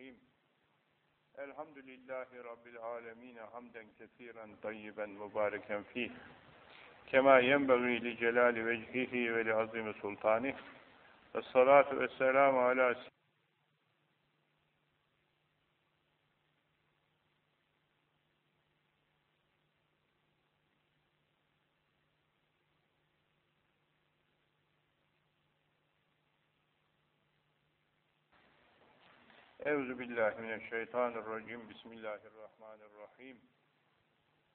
الرحيم. الحمد لله رب العالمين حمدا كثيرا طيبا مباركا فيه. كما ينبغي لجلال وجهه ولعظيم سلطانه. الصلاة والسلام على Euzu billahi mineşşeytanirracim. Bismillahirrahmanirrahim.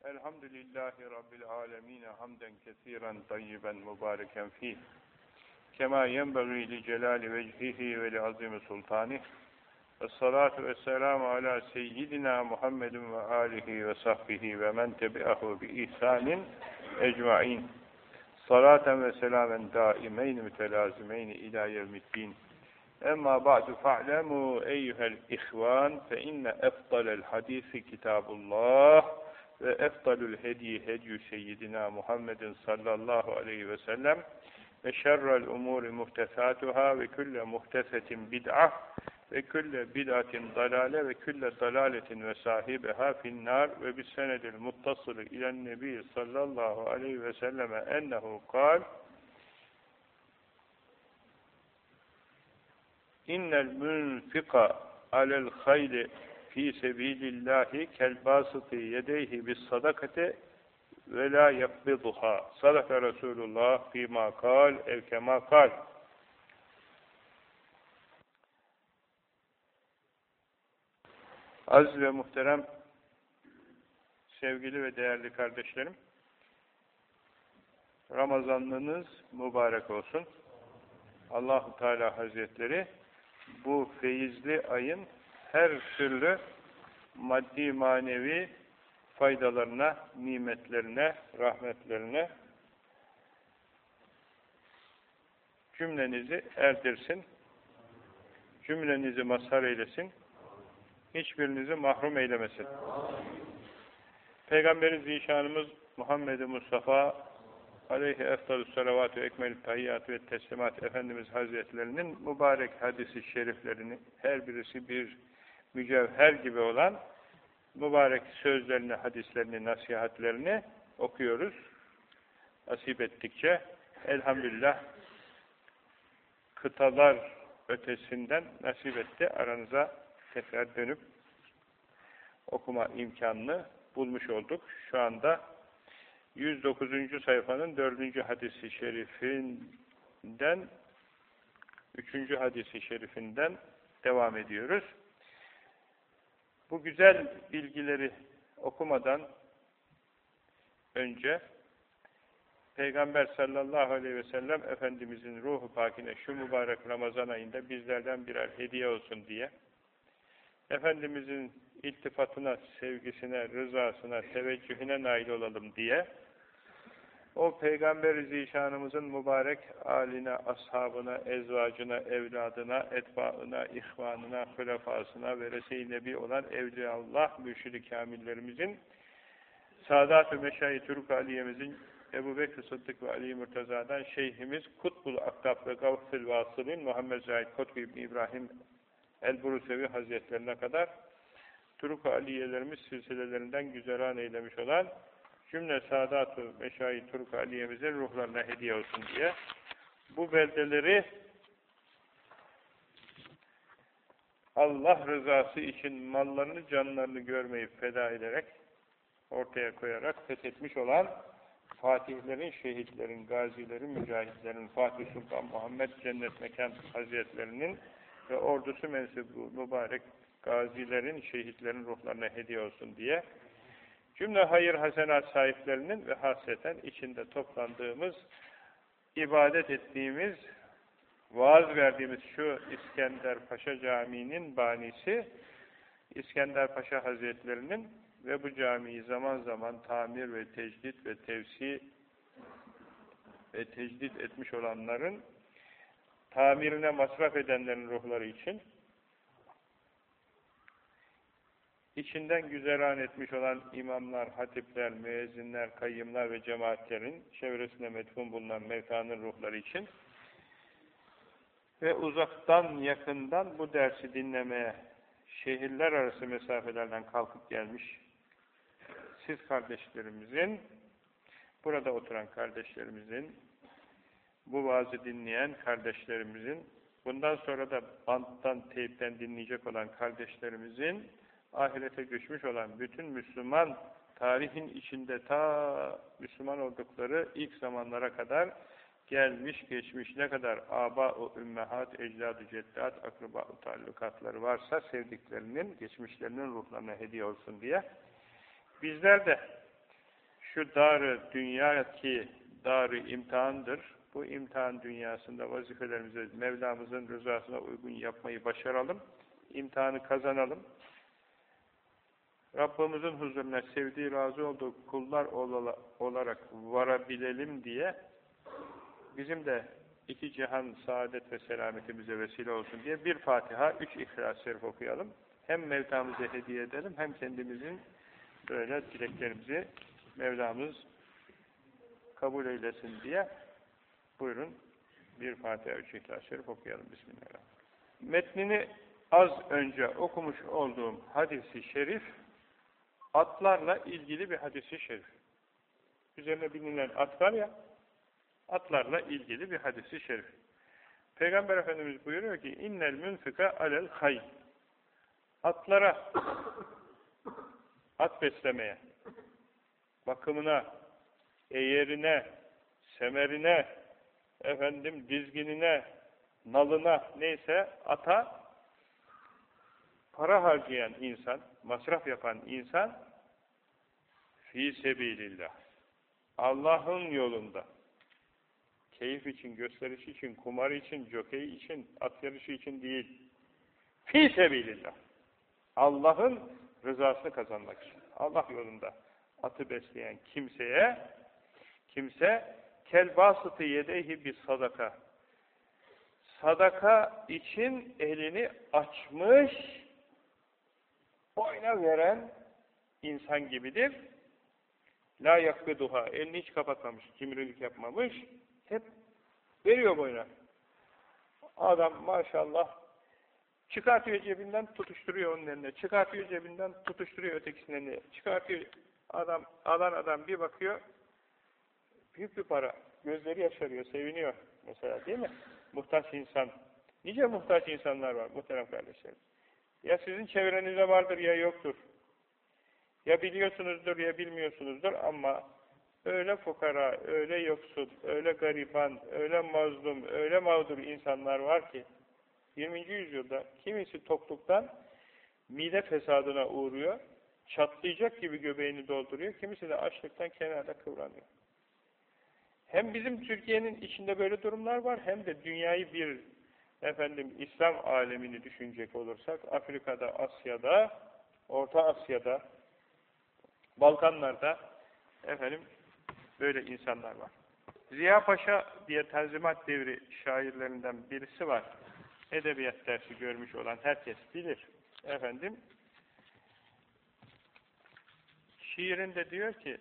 Elhamdülillahi rabbil alamin. Hamden kesiren tayyiben mübareken fih. Kema yenbagî li celali vecihi ve li azimi sultanih. Essalatu vesselamu ala seyyidina Muhammedin ve alihi ve sahbihi ve men tebi'ahu bi ihsanin ecmaîn. Salaten ve selamen daimeyn mütelazimeyn ila yevmiddin. أما بعد فاعلموا أيها الإخوان فإن أفضل الحديث كتاب الله وأفضل الهدي هدي سيدنا محمد صلى الله عليه وسلم وشر الأمور محدثاتها وكل محدثة بدعة وكل بدعة ضلالة وكل ضلالة وصاحبها في النار وبالسند المتصل إلى النبي صلى الله عليه وسلم أنه قال innel münfika alel hayli fi sebilillahi kel basıtı yedeyhi bis sadakate ve la yakbiduha sadaka Resulullah fîmâ kal ev kemâ kal Aziz ve muhterem sevgili ve değerli kardeşlerim Ramazanlığınız mübarek olsun. Allahu Teala Hazretleri bu feyizli ayın her türlü maddi manevi faydalarına, nimetlerine, rahmetlerine cümlenizi erdirsin, cümlenizi mazhar eylesin, hiçbirinizi mahrum eylemesin. Peygamberi Zişanımız Muhammed Mustafa aleyhi eftalü salavatü ekmelü tahiyyatü ve teslimat Efendimiz Hazretlerinin mübarek hadisi şeriflerini her birisi bir mücevher gibi olan mübarek sözlerini, hadislerini, nasihatlerini okuyoruz. Nasip ettikçe elhamdülillah kıtalar ötesinden nasip etti. Aranıza tekrar dönüp okuma imkanını bulmuş olduk. Şu anda 109. sayfanın 4. hadisi şerifinden 3. hadisi şerifinden devam ediyoruz. Bu güzel bilgileri okumadan önce Peygamber sallallahu aleyhi ve sellem Efendimizin ruhu pakine şu mübarek Ramazan ayında bizlerden birer hediye olsun diye Efendimizin iltifatına, sevgisine, rızasına, teveccühüne nail olalım diye o Peygamber-i Zişanımızın mübarek aline, ashabına, ezvacına, evladına, etbaına, ihvanına, hülefasına ve Resul-i Nebi olan Evliyaullah mürşid-i kamillerimizin Sadat-ı Meşayi Türk Aliye'mizin Ebu Bekir Sıddık ve Ali Murtaza'dan Şeyhimiz Kutbul Aktab ve Gavfil Vasıl'in Muhammed Zahid Kutbu İbni İbrahim El-Burusevi Hazretlerine kadar Turuk Aliyelerimiz silsilelerinden güzeran eylemiş olan cümle Sadat-ı Meşayi Turk Aliye'mizin ruhlarına hediye olsun diye. Bu beldeleri Allah rızası için mallarını, canlarını görmeyi feda ederek ortaya koyarak fethetmiş olan Fatihlerin, şehitlerin, gazilerin, mücahitlerin, Fatih Sultan Muhammed Cennet Mekan Hazretlerinin ve ordusu mensubu mübarek gazilerin, şehitlerin ruhlarına hediye olsun diye Cümle hayır hasenat sahiplerinin ve hasreten içinde toplandığımız, ibadet ettiğimiz, vaaz verdiğimiz şu İskender Paşa Camii'nin banisi, İskender Paşa Hazretlerinin ve bu camiyi zaman zaman tamir ve tecdit ve tevsi ve tecdit etmiş olanların tamirine masraf edenlerin ruhları için içinden güzeran etmiş olan imamlar, hatipler, müezzinler, kayyımlar ve cemaatlerin çevresinde metfun bulunan mevtanın ruhları için ve uzaktan yakından bu dersi dinlemeye şehirler arası mesafelerden kalkıp gelmiş siz kardeşlerimizin, burada oturan kardeşlerimizin, bu vaazı dinleyen kardeşlerimizin, bundan sonra da banttan, teypten dinleyecek olan kardeşlerimizin, ahirete göçmüş olan bütün Müslüman, tarihin içinde ta Müslüman oldukları ilk zamanlara kadar gelmiş geçmiş ne kadar aba-u ümmehat, ecdad-ı ceddat, akraba-u taallukatları varsa sevdiklerinin, geçmişlerinin ruhlarına hediye olsun diye bizler de şu darı dünya ki darı imtihandır. Bu imtihan dünyasında vazifelerimizi Mevlamızın rızasına uygun yapmayı başaralım. imtihanı kazanalım. Rabbimizin huzuruna sevdiği, razı olduğu kullar olarak varabilelim diye bizim de iki cihan saadet ve selametimize vesile olsun diye bir Fatiha, üç İhlas-ı Şerif okuyalım. Hem Mevlamıza hediye edelim, hem kendimizin böyle dileklerimizi Mevlamız kabul eylesin diye buyurun bir Fatiha, üç İhlas-ı Şerif okuyalım. Bismillahirrahmanirrahim. Metnini az önce okumuş olduğum hadisi şerif atlarla ilgili bir hadisi şerif. Üzerine binilen at var ya, atlarla ilgili bir hadisi şerif. Peygamber Efendimiz buyuruyor ki innel münfika alel hay atlara at beslemeye bakımına eğerine semerine efendim dizginine nalına neyse ata para harcayan insan masraf yapan insan fi sebilillah Allah'ın yolunda keyif için, gösteriş için, kumar için, jokey için, at yarışı için değil. Fi sebilillah. Allah'ın rızasını kazanmak için. Allah yolunda atı besleyen kimseye kimse kelbasıtı yedeyhi bir sadaka. Sadaka için elini açmış boyna veren insan gibidir. La yakbeduha. Elini hiç kapatmamış, cimrilik yapmamış hep veriyor boyuna. Adam maşallah çıkartıyor cebinden tutuşturuyor onun eline. Çıkartıyor cebinden tutuşturuyor ötekisinin eline. Çıkartıyor. Adam, alan adam bir bakıyor büyük bir para. Gözleri yaşarıyor, seviniyor mesela değil mi? Muhtaç insan. Nice muhtaç insanlar var muhterem kardeşlerim. Ya sizin çevrenizde vardır ya yoktur. Ya biliyorsunuzdur ya bilmiyorsunuzdur ama öyle fukara, öyle yoksul, öyle gariban, öyle mazlum, öyle mağdur insanlar var ki 20. yüzyılda kimisi tokluktan mide fesadına uğruyor, çatlayacak gibi göbeğini dolduruyor, kimisi de açlıktan kenarda kıvranıyor. Hem bizim Türkiye'nin içinde böyle durumlar var, hem de dünyayı bir efendim İslam alemini düşünecek olursak, Afrika'da, Asya'da, Orta Asya'da, Balkanlar'da efendim Böyle insanlar var. Ziya Paşa diye Tanzimat devri şairlerinden birisi var. Edebiyat dersi görmüş olan herkes bilir. Efendim, şiirinde diyor ki,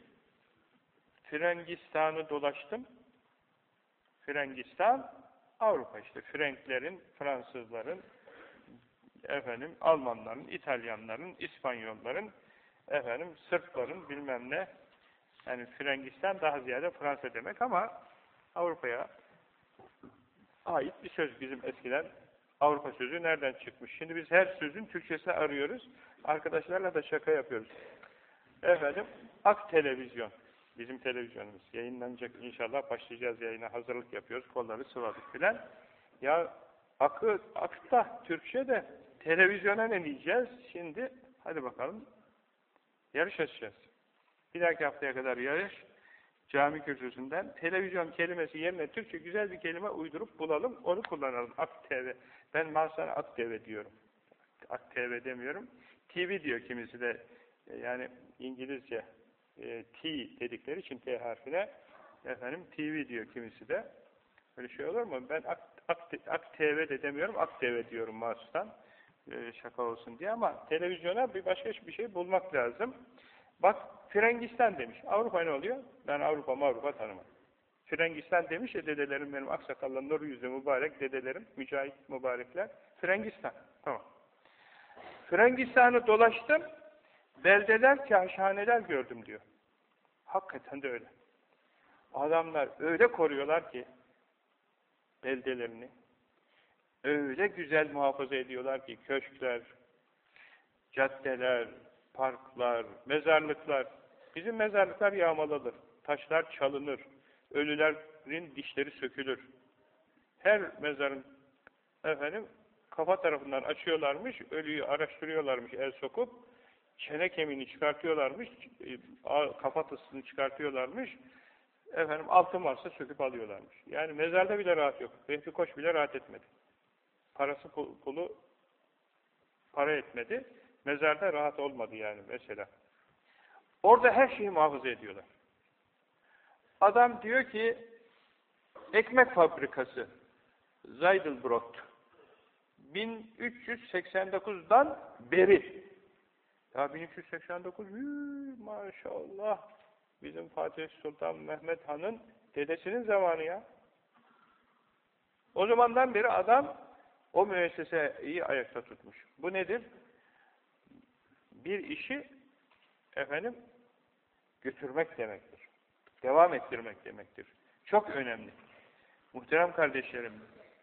Frengistan'ı dolaştım. Frengistan, Avrupa işte. Frenklerin, Fransızların, efendim, Almanların, İtalyanların, İspanyolların, efendim, Sırpların bilmem ne yani Frengistan daha ziyade Fransa demek ama Avrupa'ya ait bir söz bizim eskiden Avrupa sözü nereden çıkmış? Şimdi biz her sözün Türkçesini arıyoruz. Arkadaşlarla da şaka yapıyoruz. Efendim, Ak Televizyon. Bizim televizyonumuz. Yayınlanacak inşallah. Başlayacağız yayına. Hazırlık yapıyoruz. Kolları sıvadık filan. Ya akı, akta Türkçe de televizyona ne diyeceğiz? Şimdi hadi bakalım yarış açacağız. Bir dahaki haftaya kadar yarış cami kürsüsünden televizyon kelimesi yerine Türkçe güzel bir kelime uydurup bulalım, onu kullanalım. Ak TV. Ben mahzana Ak TV diyorum. Ak TV demiyorum. TV diyor kimisi de. E, yani İngilizce e, T dedikleri için T harfine efendim TV diyor kimisi de. Böyle şey olur mu? Ben Ak, Ak, Ak TV de demiyorum. Ak TV diyorum mahsustan. E, şaka olsun diye ama televizyona bir başka bir şey bulmak lazım. Bak Frengistan demiş. Avrupa ne oluyor? Ben Avrupa Avrupa tanımam. Frengistan demiş ya dedelerim benim aksakallı nur yüzü mübarek dedelerim, mücahit mübarekler. Frengistan. Tamam. Frangistan'ı dolaştım, beldeler, kahşaneler gördüm diyor. Hakikaten de öyle. Adamlar öyle koruyorlar ki beldelerini, öyle güzel muhafaza ediyorlar ki köşkler, caddeler, parklar, mezarlıklar. Bizim mezarlıklar yağmalanır, taşlar çalınır, ölülerin dişleri sökülür. Her mezarın efendim kafa tarafından açıyorlarmış, ölüyü araştırıyorlarmış el sokup, çene kemiğini çıkartıyorlarmış, e, kafatısını çıkartıyorlarmış, efendim altın varsa söküp alıyorlarmış. Yani mezarda bile rahat yok. Vehbi Koç bile rahat etmedi. Parası pulu para etmedi. Mezarda rahat olmadı yani mesela. Orada her şeyi muhafaza ediyorlar. Adam diyor ki ekmek fabrikası Zeidelbrot 1389'dan beri ya 1389 hii, maşallah bizim Fatih Sultan Mehmet Han'ın dedesinin zamanı ya. O zamandan beri adam o müesseseyi ayakta tutmuş. Bu nedir? Bir işi efendim götürmek demektir. Devam ettirmek demektir. Çok önemli. Muhterem kardeşlerim,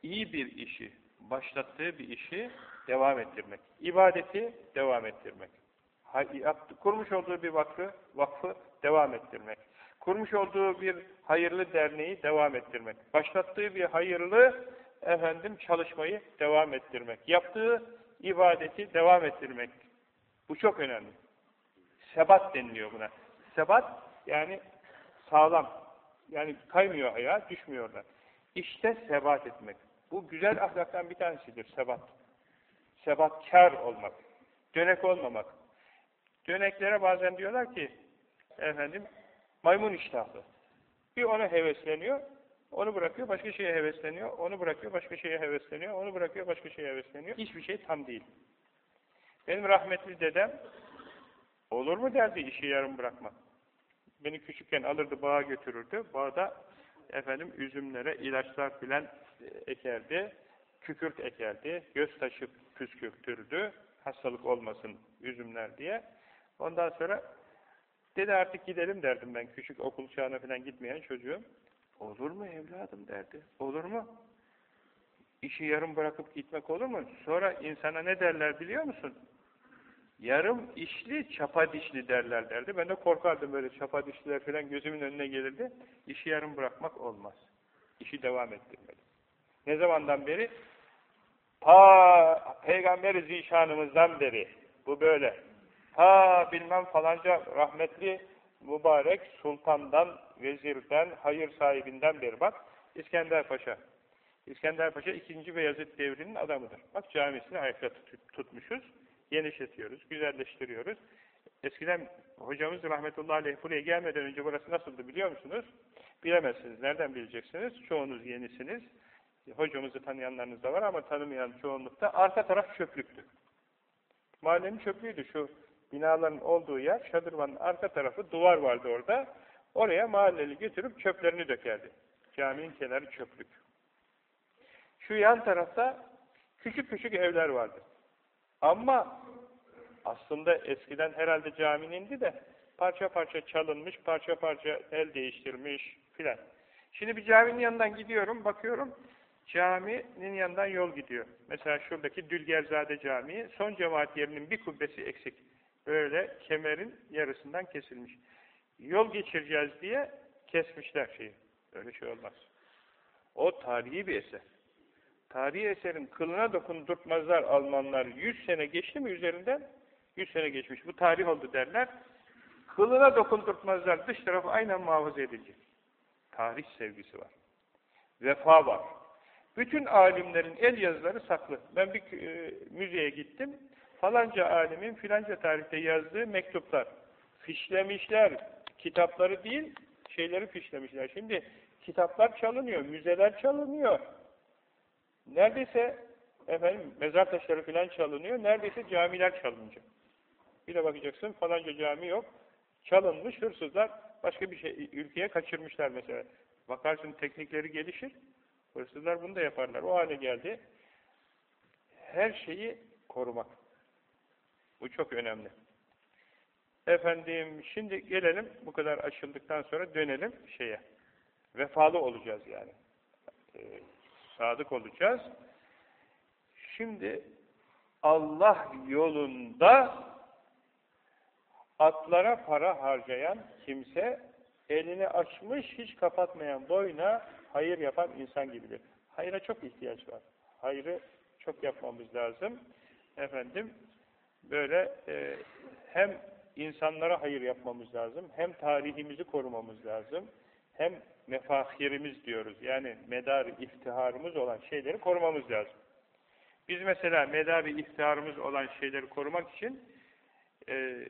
iyi bir işi, başlattığı bir işi devam ettirmek. İbadeti devam ettirmek. Kurmuş olduğu bir vakfı, vakfı devam ettirmek. Kurmuş olduğu bir hayırlı derneği devam ettirmek. Başlattığı bir hayırlı efendim çalışmayı devam ettirmek. Yaptığı ibadeti devam ettirmek. Bu çok önemli. Sebat deniliyor buna. Sebat yani sağlam. Yani kaymıyor ayağa, düşmüyorlar. İşte sebat etmek. Bu güzel ahlaktan bir tanesidir sebat. Sebatkar olmak. Dönek olmamak. Döneklere bazen diyorlar ki efendim maymun iştahlı. Bir ona hevesleniyor, onu bırakıyor, başka şeye hevesleniyor, onu bırakıyor, başka şeye hevesleniyor, onu bırakıyor, başka şeye hevesleniyor. Hiçbir şey tam değil. Benim rahmetli dedem olur mu derdi işi yarım bırakmak. Beni küçükken alırdı bağa götürürdü. Bağda efendim üzümlere ilaçlar filan ekerdi. Kükürt ekerdi. Göz taşı püskürtürdü. Hastalık olmasın üzümler diye. Ondan sonra dedi artık gidelim derdim ben. Küçük okul çağına falan gitmeyen çocuğum. Olur mu evladım derdi. Olur mu? İşi yarım bırakıp gitmek olur mu? Sonra insana ne derler biliyor musun? Yarım işli, çapa dişli derler derdi. Ben de korkardım böyle çapa dişliler falan gözümün önüne gelirdi. İşi yarım bırakmak olmaz. İşi devam ettirmeli. Ne zamandan beri? Ta Peygamber-i Zişanımızdan beri. Bu böyle. Ta bilmem falanca rahmetli mübarek sultandan, vezirden, hayır sahibinden beri bak. İskender Paşa. İskender Paşa 2. Beyazıt devrinin adamıdır. Bak camisini ayakta tutmuşuz genişletiyoruz, güzelleştiriyoruz. Eskiden hocamız rahmetullahi aleyh buraya gelmeden önce burası nasıldı biliyor musunuz? Bilemezsiniz. Nereden bileceksiniz? Çoğunuz yenisiniz. Hocamızı tanıyanlarınız da var ama tanımayan çoğunlukta arka taraf çöplüktü. Mahallenin çöplüğüydü şu binaların olduğu yer. Şadırvanın arka tarafı duvar vardı orada. Oraya mahalleli götürüp çöplerini dökerdi. Caminin kenarı çöplük. Şu yan tarafta küçük küçük evler vardı. Ama aslında eskiden herhalde caminindi de parça parça çalınmış, parça parça el değiştirmiş filan. Şimdi bir caminin yanından gidiyorum, bakıyorum caminin yanından yol gidiyor. Mesela şuradaki Dülgerzade Camii, son cemaat yerinin bir kubbesi eksik. Böyle kemerin yarısından kesilmiş. Yol geçireceğiz diye kesmişler şeyi. Öyle şey olmaz. O tarihi bir eser. Tarihi eserin kılına dokundurtmazlar Almanlar. Yüz sene geçti mi üzerinden? Yüz sene geçmiş. Bu tarih oldu derler. Kılına dokundurtmazlar. Dış tarafı aynen muhafaza edilecek. Tarih sevgisi var. Vefa var. Bütün alimlerin el yazıları saklı. Ben bir e, müzeye gittim. Falanca alimin filanca tarihte yazdığı mektuplar. Fişlemişler. Kitapları değil, şeyleri fişlemişler. Şimdi kitaplar çalınıyor, müzeler çalınıyor. Neredeyse efendim mezar taşları falan çalınıyor. Neredeyse camiler çalınacak. Bir de bakacaksın falanca cami yok. Çalınmış hırsızlar başka bir şey ülkeye kaçırmışlar mesela. Bakarsın teknikleri gelişir. Hırsızlar bunu da yaparlar. O hale geldi. Her şeyi korumak. Bu çok önemli. Efendim şimdi gelelim bu kadar açıldıktan sonra dönelim şeye. Vefalı olacağız yani. Ee, sadık olacağız. Şimdi Allah yolunda atlara para harcayan kimse elini açmış hiç kapatmayan boyuna hayır yapan insan gibidir. Hayra çok ihtiyaç var. Hayrı çok yapmamız lazım. Efendim böyle e, hem insanlara hayır yapmamız lazım, hem tarihimizi korumamız lazım, hem mefahirimiz diyoruz. Yani medar iftiharımız olan şeyleri korumamız lazım. Biz mesela medar iftiharımız olan şeyleri korumak için e,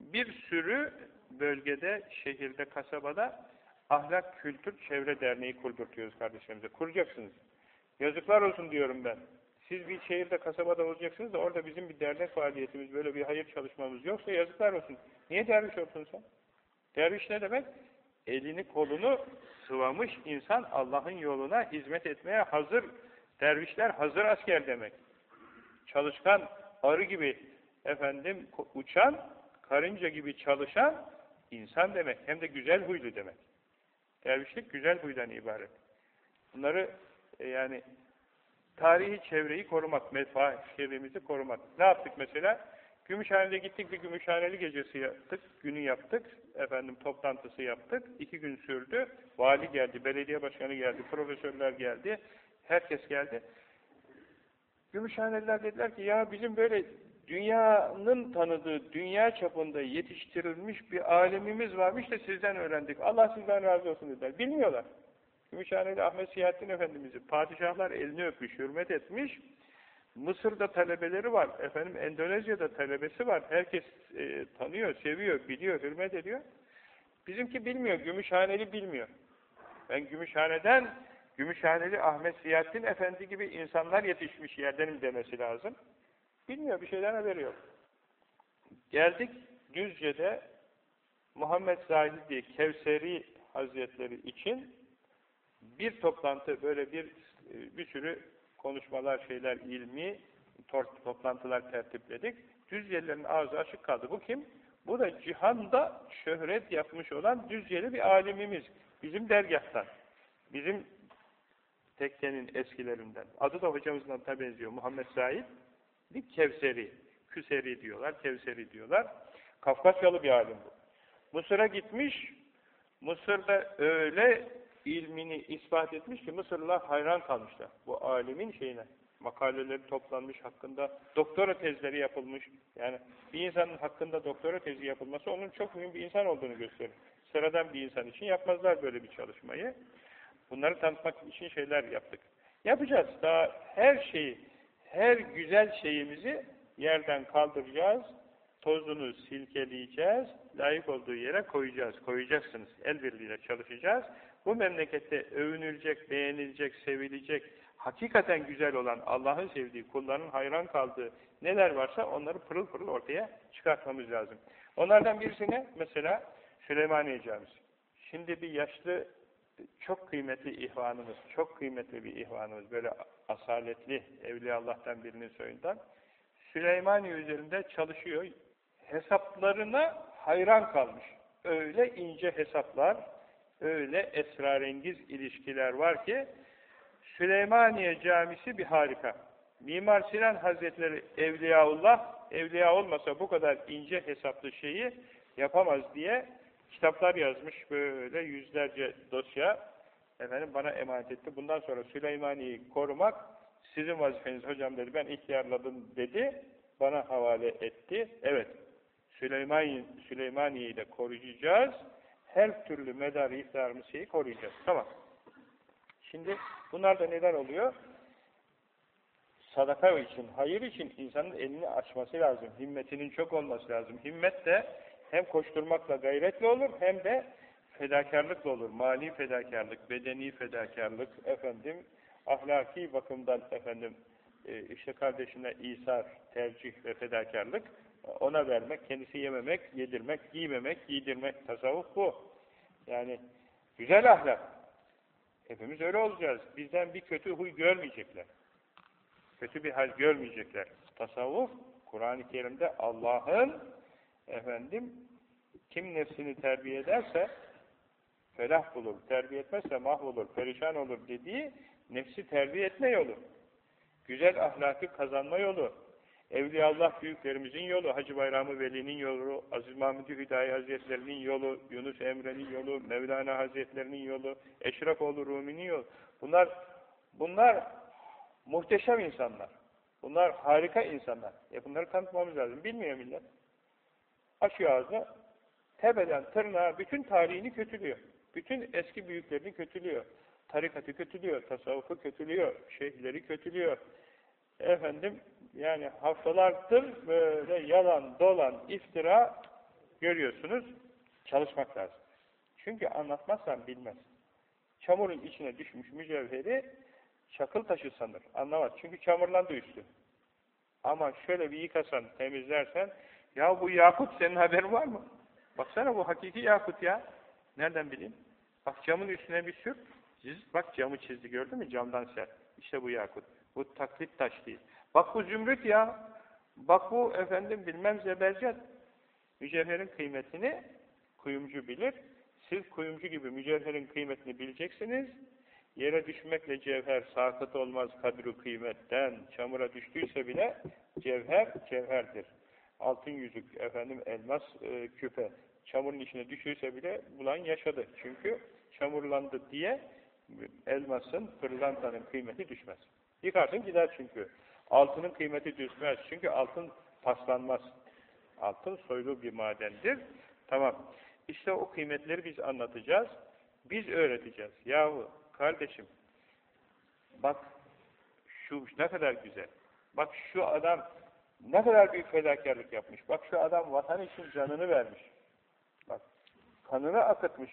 bir sürü bölgede, şehirde, kasabada ahlak, kültür, çevre derneği kurdurtuyoruz kardeşlerimize. Kuracaksınız. Yazıklar olsun diyorum ben. Siz bir şehirde, kasabada olacaksınız da orada bizim bir dernek faaliyetimiz, böyle bir hayır çalışmamız yoksa yazıklar olsun. Niye derviş olsun sen? Derviş ne demek? Elini kolunu sıvamış insan Allah'ın yoluna hizmet etmeye hazır. Dervişler hazır asker demek. Çalışkan, arı gibi efendim uçan, karınca gibi çalışan insan demek. Hem de güzel huylu demek. Dervişlik güzel huydan ibaret. Bunları e, yani tarihi çevreyi korumak, menfaatlerimizi korumak. Ne yaptık mesela? Gümüşhane'de gittik bir Gümüşhaneli gecesi yaptık, günü yaptık, efendim toplantısı yaptık, iki gün sürdü. Vali geldi, belediye başkanı geldi, profesörler geldi, herkes geldi. Gümüşhaneliler dediler ki ya bizim böyle dünyanın tanıdığı, dünya çapında yetiştirilmiş bir alemimiz varmış da sizden öğrendik. Allah sizden razı olsun dediler. Bilmiyorlar. Gümüşhaneli Ahmet Siyahattin Efendimiz'i padişahlar elini öpmüş, hürmet etmiş. Mısır'da talebeleri var, efendim Endonezya'da talebesi var. Herkes e, tanıyor, seviyor, biliyor, hürmet ediyor. Bizimki bilmiyor, Gümüşhaneli bilmiyor. Ben Gümüşhane'den, Gümüşhaneli Ahmet Siyahattin Efendi gibi insanlar yetişmiş yerdenim demesi lazım. Bilmiyor, bir şeyden haberi yok. Geldik Düzce'de Muhammed Zahid diye Kevseri Hazretleri için bir toplantı böyle bir bir sürü konuşmalar, şeyler, ilmi toplantılar tertipledik. Düzcelilerin ağzı açık kaldı. Bu kim? Bu da cihanda şöhret yapmış olan Düzceli bir alimimiz. Bizim dergahtan. Bizim tekkenin eskilerinden. Adı da hocamızdan da benziyor. Muhammed Said Kevseri. Küseri diyorlar, Kevseri diyorlar. Kafkasyalı bir alim bu. Mısır'a gitmiş. Mısır'da öyle ilmini ispat etmiş ki Mısırlılar hayran kalmışlar bu alimin şeyine. Makaleleri toplanmış hakkında, doktora tezleri yapılmış. Yani bir insanın hakkında doktora tezi yapılması onun çok mühim bir insan olduğunu gösterir. Sıradan bir insan için yapmazlar böyle bir çalışmayı. Bunları tanıtmak için şeyler yaptık. Yapacağız. Daha her şeyi, her güzel şeyimizi yerden kaldıracağız. Tozunu silkeleyeceğiz. Layık olduğu yere koyacağız. Koyacaksınız. El birliğiyle çalışacağız bu memlekette övünülecek, beğenilecek, sevilecek, hakikaten güzel olan, Allah'ın sevdiği, kulların hayran kaldığı neler varsa onları pırıl pırıl ortaya çıkartmamız lazım. Onlardan birisine mesela Süleymaniye Camisi. Şimdi bir yaşlı, çok kıymetli ihvanımız, çok kıymetli bir ihvanımız, böyle asaletli Evliya Allah'tan birinin soyundan, Süleymaniye üzerinde çalışıyor. Hesaplarına hayran kalmış. Öyle ince hesaplar, öyle esrarengiz ilişkiler var ki Süleymaniye Camisi bir harika. Mimar Sinan Hazretleri Evliyaullah, evliya olmasa bu kadar ince hesaplı şeyi yapamaz diye kitaplar yazmış böyle yüzlerce dosya efendim bana emanet etti. Bundan sonra Süleymaniye'yi korumak sizin vazifeniz hocam dedi. Ben ihtiyarladım dedi. Bana havale etti. Evet. Süleymaniye, Süleymaniye'yi de koruyacağız her türlü medarı iftarımız şeyi koruyacağız. Tamam. Şimdi bunlarda neler oluyor? Sadaka için, hayır için insanın elini açması lazım. Himmetinin çok olması lazım. Himmet de hem koşturmakla gayretle olur hem de fedakarlıkla olur. Mali fedakarlık, bedeni fedakarlık, efendim ahlaki bakımdan efendim işte kardeşine İsa tercih ve fedakarlık ona vermek, kendisi yememek, yedirmek, giymemek, giydirmek, tasavvuf bu. Yani güzel ahlak. Hepimiz öyle olacağız. Bizden bir kötü huy görmeyecekler. Kötü bir hal görmeyecekler. Tasavvuf, Kur'an-ı Kerim'de Allah'ın efendim kim nefsini terbiye ederse felah bulur, terbiye etmezse mahvolur, perişan olur dediği nefsi terbiye etme yolu. Güzel ahlakı kazanma yolu. Evliyaullah büyüklerimizin yolu, Hacı Bayramı Veli'nin yolu, Aziz Mahmud-i Hüdayi Hazretlerinin yolu, Yunus Emre'nin yolu, Mevlana Hazretlerinin yolu, Eşrefoğlu Rumi'nin yolu. Bunlar, bunlar muhteşem insanlar. Bunlar harika insanlar. E bunları tanıtmamız lazım. Bilmiyor millet. Açıyor ağzını, tepeden tırnağa bütün tarihini kötülüyor. Bütün eski büyüklerini kötülüyor. Tarikatı kötülüyor, tasavvufu kötülüyor, şeyhleri kötülüyor. Efendim, yani haftalardır böyle yalan, dolan, iftira görüyorsunuz. Çalışmak lazım. Çünkü anlatmazsan bilmez. Çamurun içine düşmüş mücevheri çakıl taşı sanır. Anlamaz. Çünkü çamurlandı üstü. Ama şöyle bir yıkasan, temizlersen ya bu yakut senin haberin var mı? Baksana bu hakiki yakut ya. Nereden bileyim? Bak camın üstüne bir sür. Çiz, bak camı çizdi gördün mü? Camdan ser. İşte bu yakut. Bu taklit taş değil. Bak bu zümrüt ya. Bak bu efendim bilmem zebercet. Mücevherin kıymetini kuyumcu bilir. Siz kuyumcu gibi mücevherin kıymetini bileceksiniz. Yere düşmekle cevher sakıt olmaz kadru kıymetten. Çamura düştüyse bile cevher cevherdir. Altın yüzük, efendim elmas e, küpe. Çamurun içine düştüyse bile bulan yaşadı. Çünkü çamurlandı diye elmasın, pırlantanın kıymeti düşmez. Yıkarsın gider çünkü. Altının kıymeti düşmez. Çünkü altın paslanmaz. Altın soylu bir madendir. Tamam. İşte o kıymetleri biz anlatacağız. Biz öğreteceğiz. Yahu kardeşim bak şu ne kadar güzel. Bak şu adam ne kadar büyük fedakarlık yapmış. Bak şu adam vatan için canını vermiş. Bak kanını akıtmış,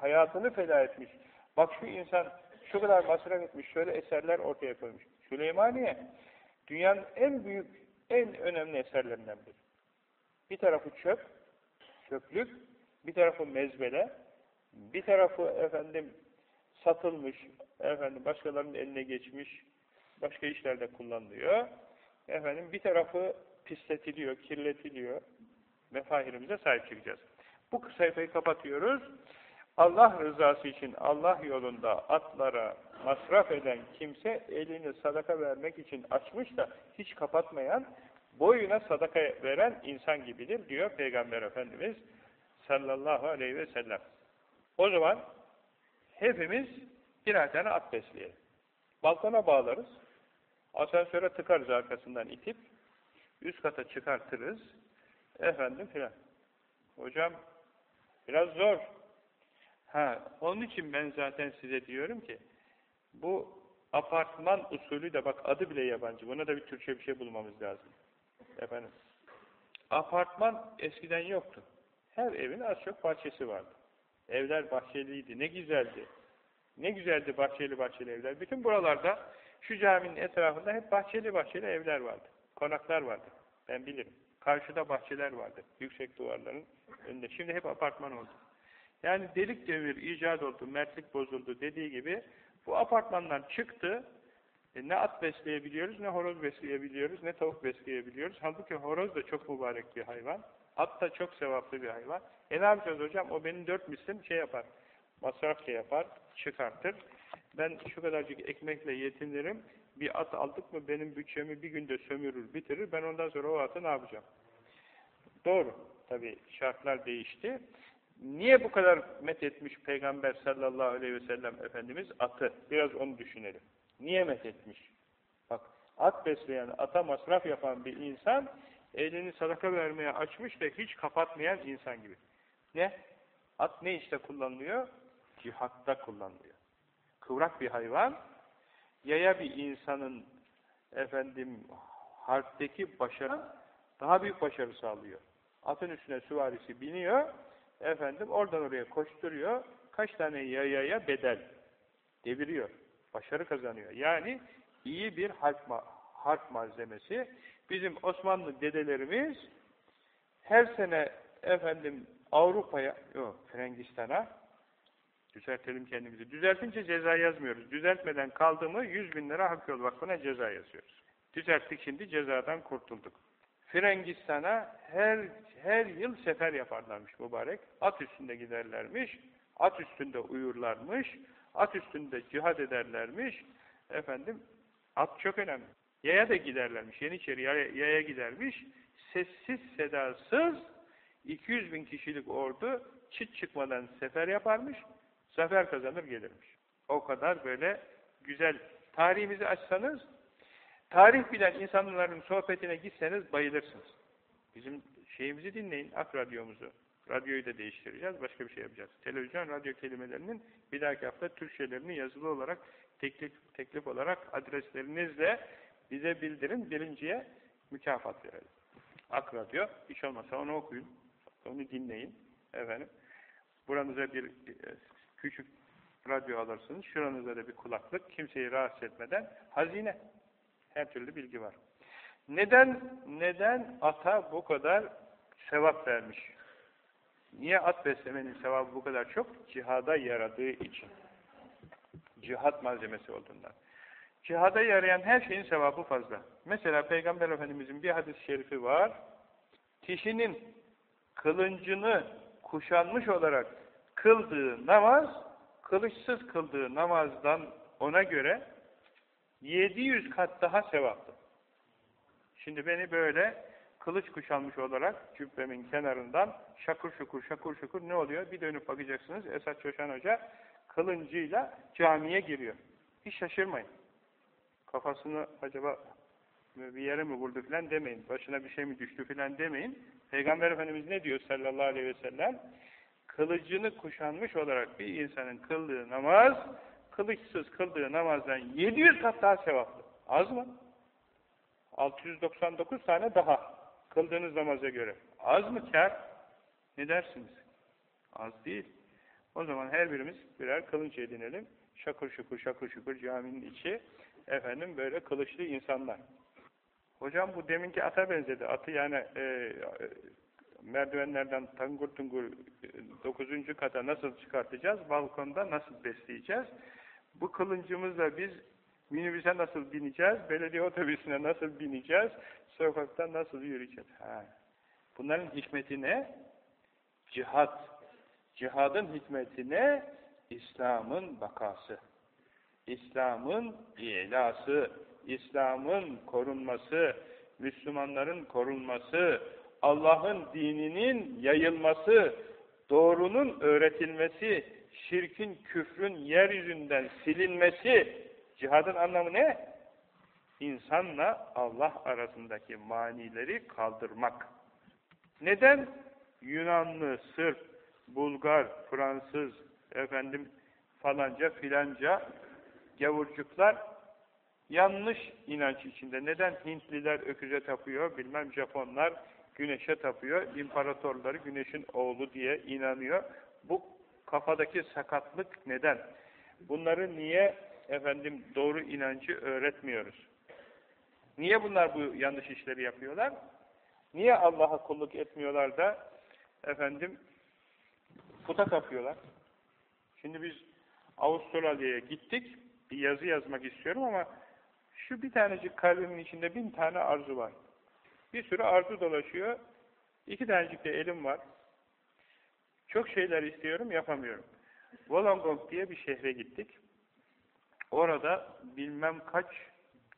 hayatını feda etmiş. Bak şu insan şu kadar masraf etmiş, şöyle eserler ortaya koymuş. Süleymaniye dünyanın en büyük, en önemli eserlerinden biri. Bir tarafı çöp, çöplük, bir tarafı mezbele, bir tarafı efendim satılmış, efendim başkalarının eline geçmiş, başka işlerde kullanılıyor. Efendim bir tarafı pisletiliyor, kirletiliyor. Mefahirimize sahip çıkacağız. Bu sayfayı kapatıyoruz. Allah rızası için Allah yolunda atlara masraf eden kimse elini sadaka vermek için açmış da hiç kapatmayan boyuna sadaka veren insan gibidir diyor Peygamber Efendimiz sallallahu aleyhi ve sellem. O zaman hepimiz birer tane at besleyelim. Balkona bağlarız. Asansöre tıkarız arkasından itip. Üst kata çıkartırız. Efendim filan. Hocam biraz zor. Ha, onun için ben zaten size diyorum ki bu apartman usulü de bak adı bile yabancı. Buna da bir Türkçe bir şey bulmamız lazım. Efendim. Apartman eskiden yoktu. Her evin az çok bahçesi vardı. Evler bahçeliydi. Ne güzeldi. Ne güzeldi bahçeli bahçeli evler. Bütün buralarda şu caminin etrafında hep bahçeli bahçeli evler vardı. Konaklar vardı. Ben bilirim. Karşıda bahçeler vardı. Yüksek duvarların önünde. Şimdi hep apartman oldu. Yani delik devir icat oldu, mertlik bozuldu dediği gibi bu apartmanlar çıktı. E, ne at besleyebiliyoruz, ne horoz besleyebiliyoruz, ne tavuk besleyebiliyoruz. Halbuki horoz da çok mübarek bir hayvan. At da çok sevaplı bir hayvan. E ne yapacağız hocam? O benim dört mislim şey yapar. Masraf şey yapar, çıkartır. Ben şu kadarcık ekmekle yetinirim. Bir at aldık mı benim bütçemi bir günde sömürür, bitirir. Ben ondan sonra o atı ne yapacağım? Doğru. Tabi şartlar değişti. Niye bu kadar met etmiş Peygamber sallallahu aleyhi ve sellem Efendimiz atı? Biraz onu düşünelim. Niye met etmiş? Bak at besleyen, ata masraf yapan bir insan elini sadaka vermeye açmış da hiç kapatmayan insan gibi. Ne? At ne işte kullanılıyor? Cihatta kullanılıyor. Kıvrak bir hayvan, yaya bir insanın efendim harpteki başarı daha büyük başarı sağlıyor. Atın üstüne süvarisi biniyor, efendim oradan oraya koşturuyor, kaç tane yayaya bedel deviriyor, başarı kazanıyor. Yani iyi bir harp, ma harp malzemesi. Bizim Osmanlı dedelerimiz her sene efendim Avrupa'ya, yok Frangistan'a düzeltelim kendimizi. Düzeltince ceza yazmıyoruz. Düzeltmeden kaldı mı 100 bin lira hak yol vakfına ceza yazıyoruz. Düzelttik şimdi cezadan kurtulduk. Frengistan'a her her yıl sefer yaparlarmış mübarek. At üstünde giderlermiş, at üstünde uyurlarmış, at üstünde cihad ederlermiş. Efendim, at çok önemli. Yaya da giderlermiş, Yeniçeri yaya, yaya gidermiş. Sessiz sedasız 200 bin kişilik ordu çıt çıkmadan sefer yaparmış, zafer kazanır gelirmiş. O kadar böyle güzel. Tarihimizi açsanız, tarih bilen insanların sohbetine gitseniz bayılırsınız. Bizim şeyimizi dinleyin, ak radyomuzu. Radyoyu da değiştireceğiz, başka bir şey yapacağız. Televizyon, radyo kelimelerinin bir dahaki hafta Türkçelerini yazılı olarak, teklif, teklif olarak adreslerinizle bize bildirin, birinciye mükafat verelim. Ak radyo, hiç olmazsa onu okuyun, onu dinleyin. Efendim, buranıza bir e, küçük radyo alırsınız, şuranıza da bir kulaklık, kimseyi rahatsız etmeden hazine. Her türlü bilgi var. Neden neden ata bu kadar sevap vermiş? Niye at beslemenin sevabı bu kadar çok? Cihada yaradığı için. Cihat malzemesi olduğundan. Cihada yarayan her şeyin sevabı fazla. Mesela Peygamber Efendimizin bir hadis-i şerifi var. Kişinin kılıncını kuşanmış olarak kıldığı namaz, kılıçsız kıldığı namazdan ona göre 700 kat daha sevaplı. Şimdi beni böyle kılıç kuşanmış olarak cübbemin kenarından şakur şukur şakur şukur ne oluyor? Bir dönüp bakacaksınız Esat Çoşan Hoca kılıncıyla camiye giriyor. Hiç şaşırmayın. Kafasını acaba bir yere mi vurdu filan demeyin. Başına bir şey mi düştü filan demeyin. Peygamber Efendimiz ne diyor sallallahu aleyhi ve sellem? Kılıcını kuşanmış olarak bir insanın kıldığı namaz, kılıçsız kıldığı namazdan 700 kat daha sevaplı. Az mı? 699 tane daha kıldığınız namaza göre. Az mı kar? Ne dersiniz? Az değil. O zaman her birimiz birer kılınç edinelim. Şakır şukur şakır şukur caminin içi efendim böyle kılıçlı insanlar. Hocam bu deminki ata benzedi. Atı yani e, e, merdivenlerden tangur tungur e, 9. kata nasıl çıkartacağız? Balkonda nasıl besleyeceğiz? Bu kılıncımızla biz minibüse nasıl bineceğiz? Belediye otobüsüne nasıl bineceğiz? Sokakta nasıl yürüyeceğiz? Ha. Bunların hikmeti ne? Cihad. Cihadın hikmeti ne? İslam'ın bakası. İslam'ın ilası, İslam'ın korunması, Müslümanların korunması, Allah'ın dininin yayılması, doğrunun öğretilmesi, şirkin, küfrün yeryüzünden silinmesi, cihadın anlamı ne? İnsanla Allah arasındaki manileri kaldırmak. Neden? Yunanlı, Sırp, Bulgar, Fransız, efendim falanca filanca gavurcuklar yanlış inanç içinde. Neden Hintliler öküze tapıyor, bilmem Japonlar güneşe tapıyor, imparatorları güneşin oğlu diye inanıyor. Bu kafadaki sakatlık neden? Bunları niye efendim doğru inancı öğretmiyoruz? Niye bunlar bu yanlış işleri yapıyorlar? Niye Allah'a kulluk etmiyorlar da efendim puta tapıyorlar? Şimdi biz Avustralya'ya gittik. Bir yazı yazmak istiyorum ama şu bir tanecik kalbimin içinde bin tane arzu var. Bir sürü arzu dolaşıyor. İki tanecik de elim var. Çok şeyler istiyorum, yapamıyorum. Wollongong diye bir şehre gittik. Orada bilmem kaç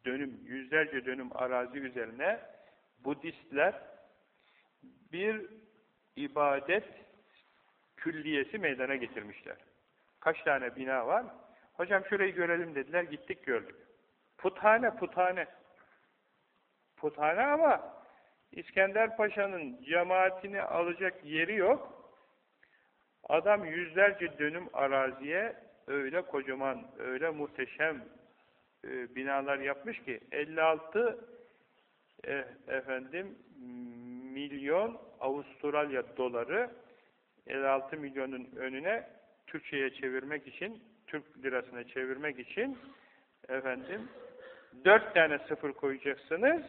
dönüm, yüzlerce dönüm arazi üzerine Budistler bir ibadet külliyesi meydana getirmişler. Kaç tane bina var? Hocam şurayı görelim dediler, gittik gördük. Puthane, puthane. Puthane ama İskender Paşa'nın cemaatini alacak yeri yok. Adam yüzlerce dönüm araziye öyle kocaman, öyle muhteşem e, binalar yapmış ki 56 e, efendim milyon Avustralya doları 56 milyonun önüne Türkçe'ye çevirmek için, Türk lirasına çevirmek için efendim dört tane sıfır koyacaksınız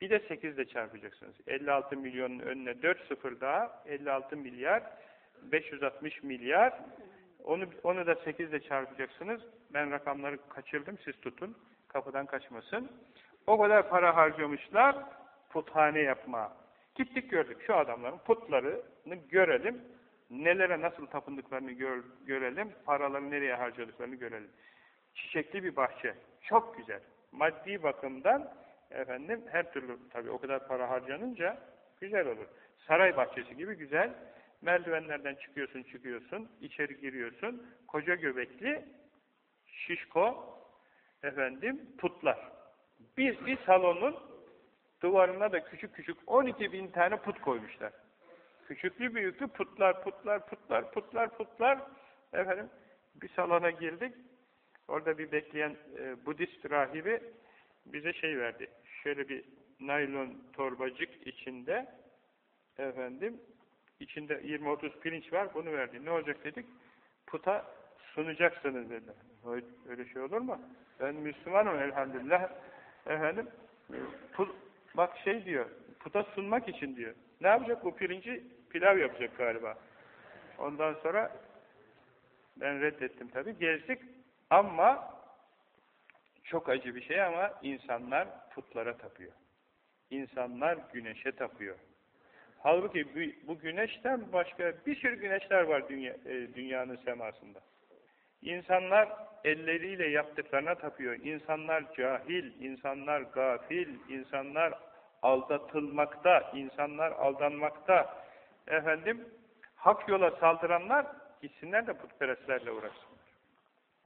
bir de 8 ile çarpacaksınız. 56 milyonun önüne 4 sıfır daha 56 milyar 560 milyar onu, onu da 8 ile çarpacaksınız. Ben rakamları kaçırdım siz tutun. Kapıdan kaçmasın. O kadar para harcamışlar. puthane yapma. Gittik gördük şu adamların putlarını görelim. Nelere nasıl tapındıklarını gör, görelim. Paraları nereye harcadıklarını görelim. Çiçekli bir bahçe. Çok güzel. Maddi bakımdan efendim her türlü tabii o kadar para harcanınca güzel olur. Saray bahçesi gibi güzel. Merdivenlerden çıkıyorsun çıkıyorsun. içeri giriyorsun. Koca göbekli şişko efendim putlar. Bir, bir salonun duvarına da küçük küçük 12 bin tane put koymuşlar. Küçüklü büyüklü putlar, putlar, putlar, putlar, putlar. Efendim bir salona girdik. Orada bir bekleyen e, Budist rahibi bize şey verdi. Şöyle bir naylon torbacık içinde efendim içinde 20-30 pirinç var bunu verdi. Ne olacak dedik? Puta sunacaksınız dedi. Öyle şey olur mu? Ben Müslümanım elhamdülillah. Efendim put, bak şey diyor puta sunmak için diyor. Ne yapacak bu pirinci? Pilav yapacak galiba. Ondan sonra ben reddettim tabi. Gezdik ama çok acı bir şey ama insanlar putlara tapıyor. İnsanlar güneşe tapıyor. Halbuki bu güneşten başka bir sürü güneşler var dünya, e, dünyanın semasında. İnsanlar elleriyle yaptıklarına tapıyor. İnsanlar cahil, insanlar gafil, insanlar aldatılmakta, insanlar aldanmakta. Efendim, hak yola saldıranlar gitsinler de putperestlerle uğraşsınlar.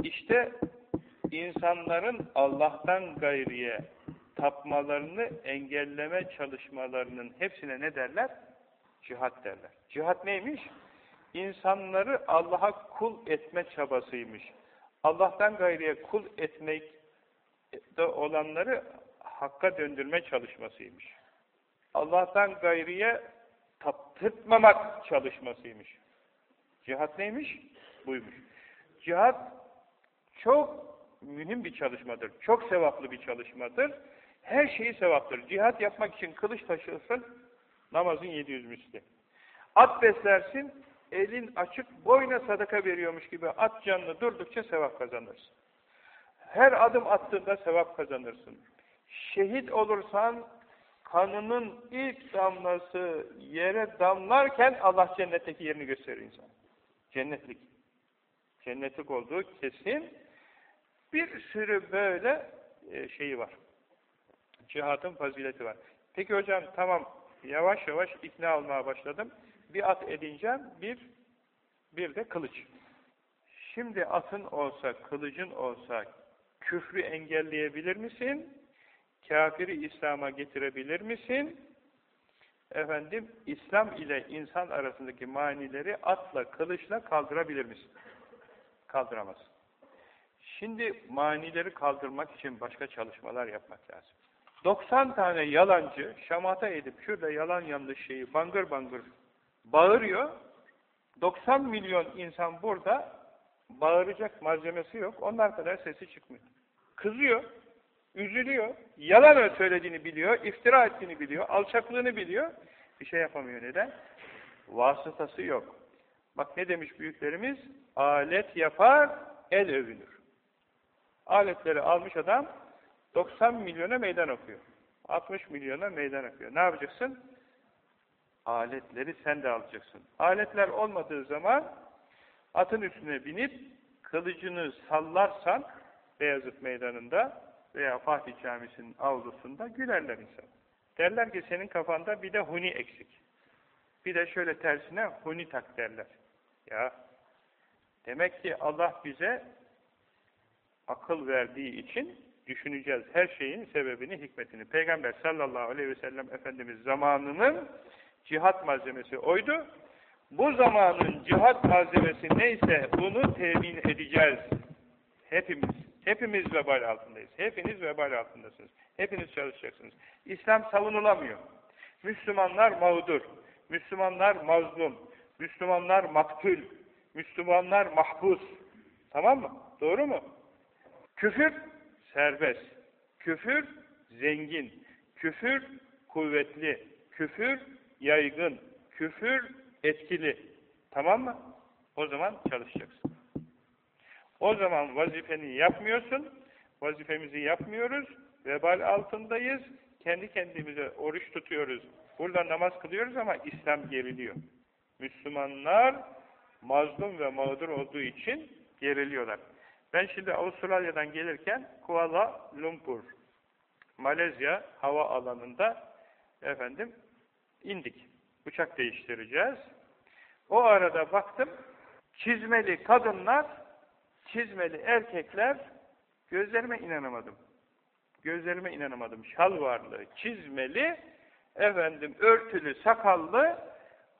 İşte insanların Allah'tan gayriye tapmalarını engelleme çalışmalarının hepsine ne derler? Cihat derler. Cihat neymiş? İnsanları Allah'a kul etme çabasıymış. Allah'tan gayriye kul etmek olanları hakka döndürme çalışmasıymış. Allah'tan gayriye taptırtmamak çalışmasıymış. Cihat neymiş? Buymuş. Cihat çok mühim bir çalışmadır. Çok sevaplı bir çalışmadır. Her şeyi sevaptır. Cihat yapmak için kılıç taşırsın, namazın 700 misli. At beslersin, elin açık, boyuna sadaka veriyormuş gibi at canlı durdukça sevap kazanırsın. Her adım attığında sevap kazanırsın. Şehit olursan, kanının ilk damlası yere damlarken Allah cennetteki yerini gösterir insan. Cennetlik. Cennetlik olduğu kesin. Bir sürü böyle e, şeyi var. Cihatın fazileti var. Peki hocam tamam yavaş yavaş ikna olmaya başladım. Bir at edineceğim, bir bir de kılıç. Şimdi atın olsa, kılıcın olsa küfrü engelleyebilir misin? Kafiri İslam'a getirebilir misin? Efendim, İslam ile insan arasındaki manileri atla, kılıçla kaldırabilir misin? Kaldıramazsın. Şimdi manileri kaldırmak için başka çalışmalar yapmak lazım. 90 tane yalancı şamata edip şurada yalan yanlış şeyi bangır bangır bağırıyor. 90 milyon insan burada bağıracak malzemesi yok. Onlar kadar sesi çıkmıyor. Kızıyor, üzülüyor, yalan söylediğini biliyor, iftira ettiğini biliyor, alçaklığını biliyor. Bir şey yapamıyor. Neden? Vasıtası yok. Bak ne demiş büyüklerimiz? Alet yapar, el övünür. Aletleri almış adam 90 milyona meydan okuyor. 60 milyona meydan okuyor. Ne yapacaksın? Aletleri sen de alacaksın. Aletler olmadığı zaman atın üstüne binip kılıcını sallarsan Beyazıt Meydanı'nda veya Fatih Camisi'nin avlusunda gülerler insan. Derler ki senin kafanda bir de huni eksik. Bir de şöyle tersine huni tak derler. Ya demek ki Allah bize akıl verdiği için düşüneceğiz her şeyin sebebini, hikmetini. Peygamber sallallahu aleyhi ve sellem Efendimiz zamanının cihat malzemesi oydu. Bu zamanın cihat malzemesi neyse bunu temin edeceğiz. Hepimiz. Hepimiz vebal altındayız. Hepiniz vebal altındasınız. Hepiniz çalışacaksınız. İslam savunulamıyor. Müslümanlar mağdur. Müslümanlar mazlum. Müslümanlar maktul. Müslümanlar mahpus. Tamam mı? Doğru mu? Küfür serbest. Küfür zengin. Küfür kuvvetli. Küfür yaygın. Küfür etkili. Tamam mı? O zaman çalışacaksın. O zaman vazifeni yapmıyorsun. Vazifemizi yapmıyoruz. Vebal altındayız. kendi kendimize oruç tutuyoruz. Burada namaz kılıyoruz ama İslam geriliyor. Müslümanlar mazlum ve mağdur olduğu için geriliyorlar. Ben şimdi Avustralya'dan gelirken Kuala Lumpur, Malezya hava alanında efendim indik. Uçak değiştireceğiz. O arada baktım çizmeli kadınlar, çizmeli erkekler gözlerime inanamadım. Gözlerime inanamadım. Şalvarlı, çizmeli, efendim örtülü, sakallı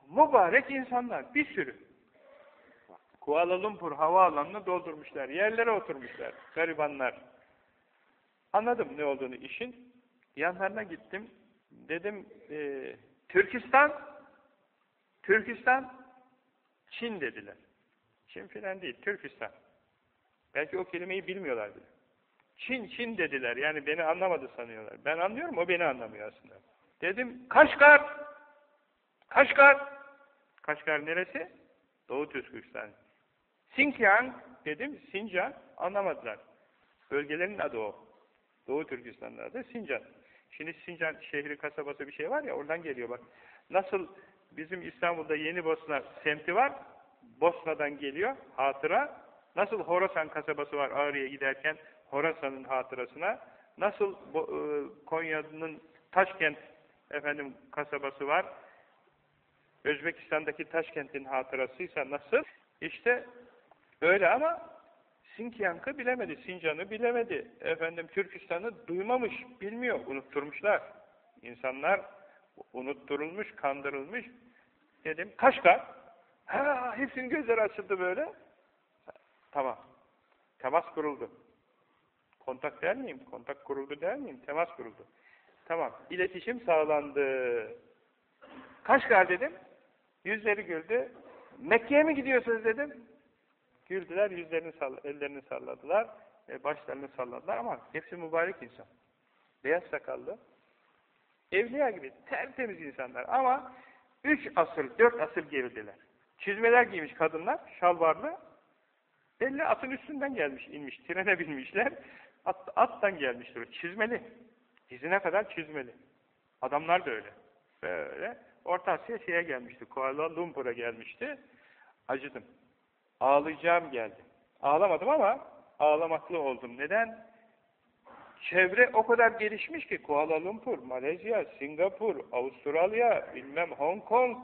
mübarek insanlar. Bir sürü. Kuala Lumpur havaalanını doldurmuşlar. Yerlere oturmuşlar. Garibanlar. Anladım ne olduğunu işin. Yanlarına gittim. Dedim e, Türkistan Türkistan Çin dediler. Çin filan değil. Türkistan. Belki o kelimeyi bilmiyorlar bile. Çin Çin dediler. Yani beni anlamadı sanıyorlar. Ben anlıyorum o beni anlamıyor aslında. Dedim Kaşgar Kaşgar Kaşgar neresi? Doğu Türkistan. Xinjiang dedim, Sincan, anlamadılar. Bölgelerin adı o. Doğu Türkistan'ın adı Sincan. Şimdi Sincan şehri, kasabası bir şey var ya, oradan geliyor bak. Nasıl bizim İstanbul'da Yeni Bosna semti var, Bosna'dan geliyor, hatıra. Nasıl Horasan kasabası var Ağrı'ya giderken, Horasan'ın hatırasına. Nasıl e, Konya'nın Taşkent efendim kasabası var, Özbekistan'daki Taşkent'in hatırasıysa nasıl? İşte Öyle ama Sinkiyank'ı bilemedi, Sincan'ı bilemedi. Efendim Türkistan'ı duymamış, bilmiyor, unutturmuşlar. İnsanlar unutturulmuş, kandırılmış. Dedim, Kaşgar. Ha, hepsinin gözleri açıldı böyle. Tamam. Temas kuruldu. Kontak der miyim? Kontak kuruldu der miyim? Temas kuruldu. Tamam. İletişim sağlandı. Kaşgar dedim. Yüzleri güldü. Mekke'ye mi gidiyorsunuz dedim. Güldüler, yüzlerini sall ellerini salladılar, e, başlarını salladılar ama hepsi mübarek insan. Beyaz sakallı, evliya gibi tertemiz insanlar ama üç asır, dört asır gerideler. Çizmeler giymiş kadınlar, şalvarlı, belli atın üstünden gelmiş, inmiş, trene binmişler, at, attan gelmiştir, çizmeli, dizine kadar çizmeli. Adamlar da öyle, böyle. Orta Asya gelmişti, Kuala Lumpur'a gelmişti, acıdım. Ağlayacağım geldi. Ağlamadım ama ağlamaklı oldum. Neden? Çevre o kadar gelişmiş ki Kuala Lumpur, Malezya, Singapur, Avustralya, bilmem Hong Kong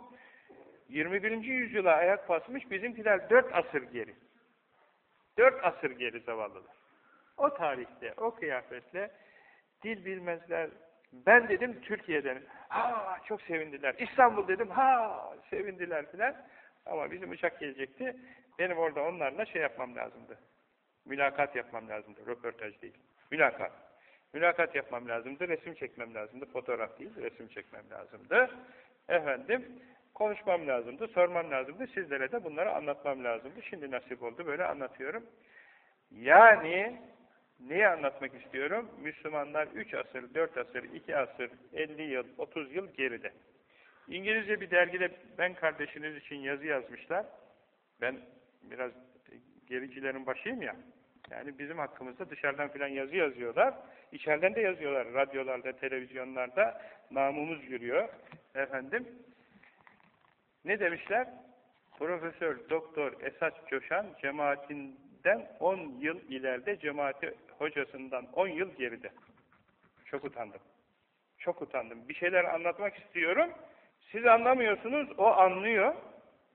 21. yüzyıla ayak basmış bizimkiler dört asır geri. Dört asır geri zavallılar. O tarihte, o kıyafetle dil bilmezler. Ben dedim Türkiye'den. Ha çok sevindiler. İstanbul dedim. Ha sevindiler filan. Ama bizim uçak gelecekti. Benim orada onlarla şey yapmam lazımdı. Mülakat yapmam lazımdı. Röportaj değil. Mülakat. Mülakat yapmam lazımdı. Resim çekmem lazımdı. Fotoğraf değil, resim çekmem lazımdı. Efendim, konuşmam lazımdı, sormam lazımdı. Sizlere de bunları anlatmam lazımdı. Şimdi nasip oldu, böyle anlatıyorum. Yani, neyi anlatmak istiyorum? Müslümanlar 3 asır, 4 asır, 2 asır, 50 yıl, 30 yıl geride. İngilizce bir dergide ben kardeşiniz için yazı yazmışlar. Ben biraz gericilerin başıyım ya. Yani bizim hakkımızda dışarıdan filan yazı yazıyorlar. İçeriden de yazıyorlar. Radyolarda, televizyonlarda namımız yürüyor. Efendim. Ne demişler? Profesör Doktor Esat Coşan cemaatinden 10 yıl ileride cemaati hocasından 10 yıl geride. Çok utandım. Çok utandım. Bir şeyler anlatmak istiyorum. Siz anlamıyorsunuz, o anlıyor.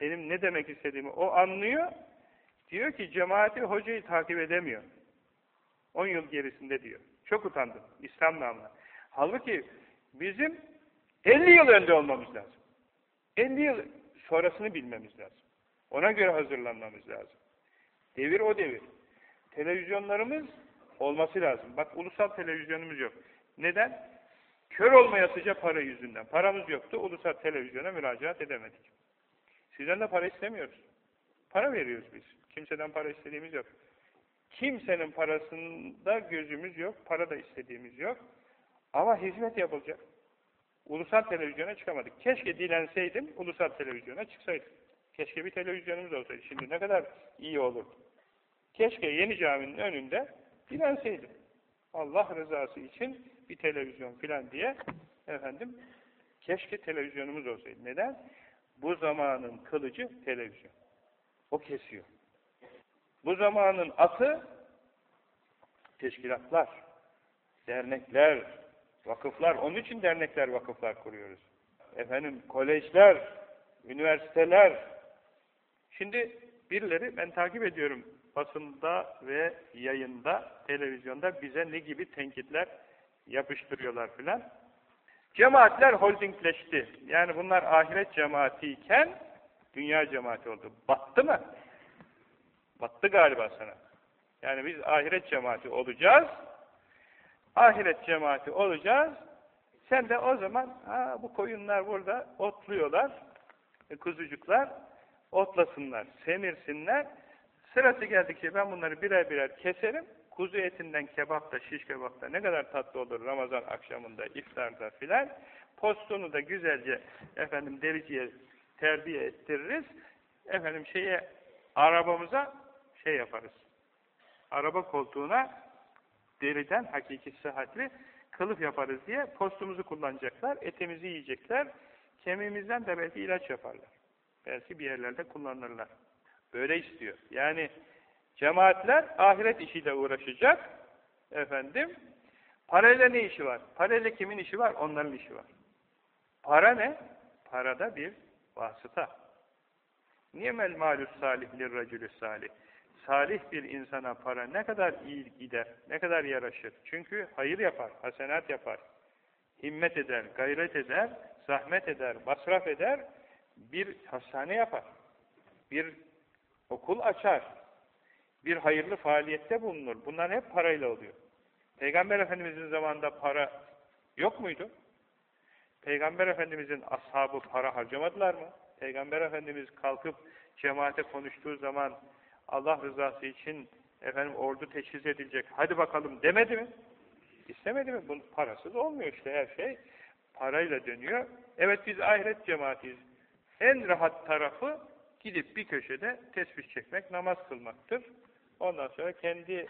Benim ne demek istediğimi o anlıyor. Diyor ki cemaati hocayı takip edemiyor. 10 yıl gerisinde diyor. Çok utandım İslam namına. Halbuki bizim 50 yıl önde olmamız lazım. 50 yıl sonrasını bilmemiz lazım. Ona göre hazırlanmamız lazım. Devir o devir. Televizyonlarımız olması lazım. Bak ulusal televizyonumuz yok. Neden? Kör olmayasıca para yüzünden. Paramız yoktu. Ulusal televizyona müracaat edemedik. Sizden de para istemiyoruz. Para veriyoruz biz. Kimseden para istediğimiz yok. Kimsenin parasında gözümüz yok. Para da istediğimiz yok. Ama hizmet yapılacak. Ulusal televizyona çıkamadık. Keşke dilenseydim, ulusal televizyona çıksaydım. Keşke bir televizyonumuz olsaydı. Şimdi ne kadar iyi olurdu. Keşke yeni caminin önünde dilenseydim. Allah rızası için bir televizyon filan diye efendim keşke televizyonumuz olsaydı. Neden? Bu zamanın kılıcı televizyon. O kesiyor. Bu zamanın atı teşkilatlar, dernekler, vakıflar. Onun için dernekler, vakıflar kuruyoruz. Efendim kolejler, üniversiteler. Şimdi birileri ben takip ediyorum basında ve yayında, televizyonda bize ne gibi tenkitler yapıştırıyorlar filan. Cemaatler holdingleşti. Yani bunlar ahiret cemaatiyken dünya cemaati oldu. Battı mı? Battı galiba sana. Yani biz ahiret cemaati olacağız. Ahiret cemaati olacağız. Sen de o zaman ha, bu koyunlar burada otluyorlar. E, kuzucuklar otlasınlar, semirsinler. Sırası geldikçe ben bunları birer birer keserim. Kuzu etinden kebapta, şiş kebapta ne kadar tatlı olur Ramazan akşamında, iftarda filan. Postunu da güzelce efendim dericiye terbiye ettiririz. Efendim şeye arabamıza şey yaparız. Araba koltuğuna deriden hakiki sıhhatli kılıf yaparız diye postumuzu kullanacaklar, etimizi yiyecekler, kemiğimizden de belki ilaç yaparlar. Belki bir yerlerde kullanırlar. Böyle istiyor. Yani cemaatler ahiret işiyle uğraşacak. Efendim, parayla ne işi var? Parayla kimin işi var? Onların işi var. Para ne? Parada bir vasıta. Niyemel malus salih lirracülü salih. Salih bir insana para ne kadar iyi gider, ne kadar yaraşır. Çünkü hayır yapar, hasenat yapar. Himmet eder, gayret eder, zahmet eder, masraf eder, bir hastane yapar. Bir okul açar. Bir hayırlı faaliyette bulunur. Bunlar hep parayla oluyor. Peygamber Efendimiz'in zamanında para yok muydu? Peygamber Efendimiz'in ashabı para harcamadılar mı? Peygamber Efendimiz kalkıp cemaate konuştuğu zaman Allah rızası için efendim ordu teşhis edilecek, hadi bakalım demedi mi? İstemedi mi? Bunun parasız olmuyor işte her şey. Parayla dönüyor. Evet biz ahiret cemaatiyiz. En rahat tarafı gidip bir köşede tesbih çekmek, namaz kılmaktır. Ondan sonra kendi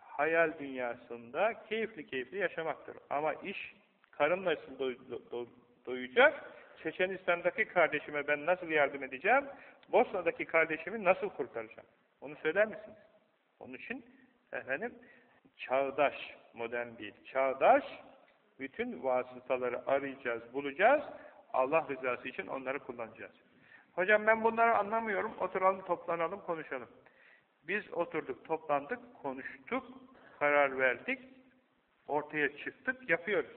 hayal dünyasında keyifli keyifli yaşamaktır. Ama iş karın nasıl doy do doyacak? Çeçenistan'daki kardeşime ben nasıl yardım edeceğim? Bosna'daki kardeşimi nasıl kurtaracağım? Onu söyler misiniz? Onun için efendim çağdaş, modern değil, çağdaş bütün vasıtaları arayacağız, bulacağız. Allah rızası için onları kullanacağız. Hocam ben bunları anlamıyorum. Oturalım, toplanalım, konuşalım. Biz oturduk, toplandık, konuştuk, karar verdik, ortaya çıktık, yapıyoruz.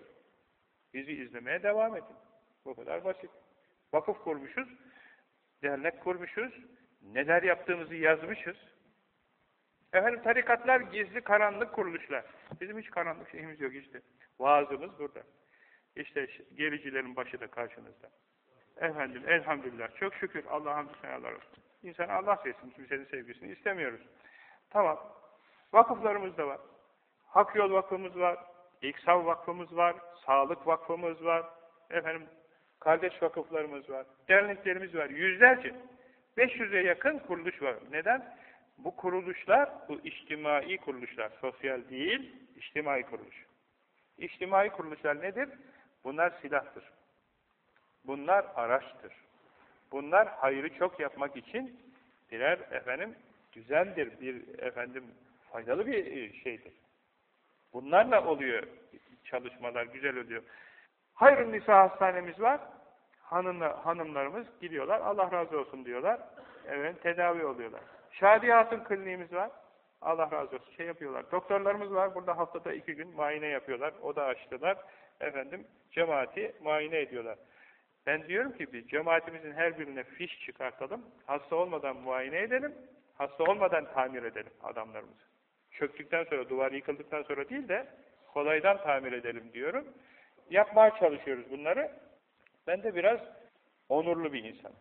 Bizi izlemeye devam edin. Bu kadar basit. Vakıf kurmuşuz, dernek kurmuşuz, neler yaptığımızı yazmışız. Efendim tarikatlar gizli, karanlık kuruluşlar. Bizim hiç karanlık şeyimiz yok işte. Vaazımız burada. İşte gericilerin başı da karşınızda. Efendim elhamdülillah çok şükür Allah'a hamdü senalar olsun. İnsan Allah sevsin kimsenin sevgisini istemiyoruz. Tamam. Vakıflarımız da var. Hak Yol Vakfımız var. İksav Vakfımız var. Sağlık Vakfımız var. Efendim kardeş vakıflarımız var. Derneklerimiz var. Yüzlerce. 500'e yakın kuruluş var. Neden? Bu kuruluşlar, bu içtimai kuruluşlar, sosyal değil, içtimai kuruluş. İçtimai kuruluşlar nedir? Bunlar silahtır. Bunlar araçtır. Bunlar hayrı çok yapmak için birer efendim düzendir, bir efendim faydalı bir e, şeydir. Bunlarla oluyor çalışmalar, güzel oluyor. Hayrın Nisa hastanemiz var. Hanımla, hanımlarımız gidiyorlar, Allah razı olsun diyorlar. Evet, tedavi oluyorlar. Şadi Hatun kliniğimiz var. Allah razı olsun. Şey yapıyorlar. Doktorlarımız var. Burada haftada iki gün muayene yapıyorlar. O da açtılar. Efendim, cemaati muayene ediyorlar. Ben diyorum ki biz cemaatimizin her birine fiş çıkartalım. Hasta olmadan muayene edelim. Hasta olmadan tamir edelim adamlarımızı. Çöktükten sonra, duvar yıkıldıktan sonra değil de kolaydan tamir edelim diyorum. Yapmaya çalışıyoruz bunları. Ben de biraz onurlu bir insanım.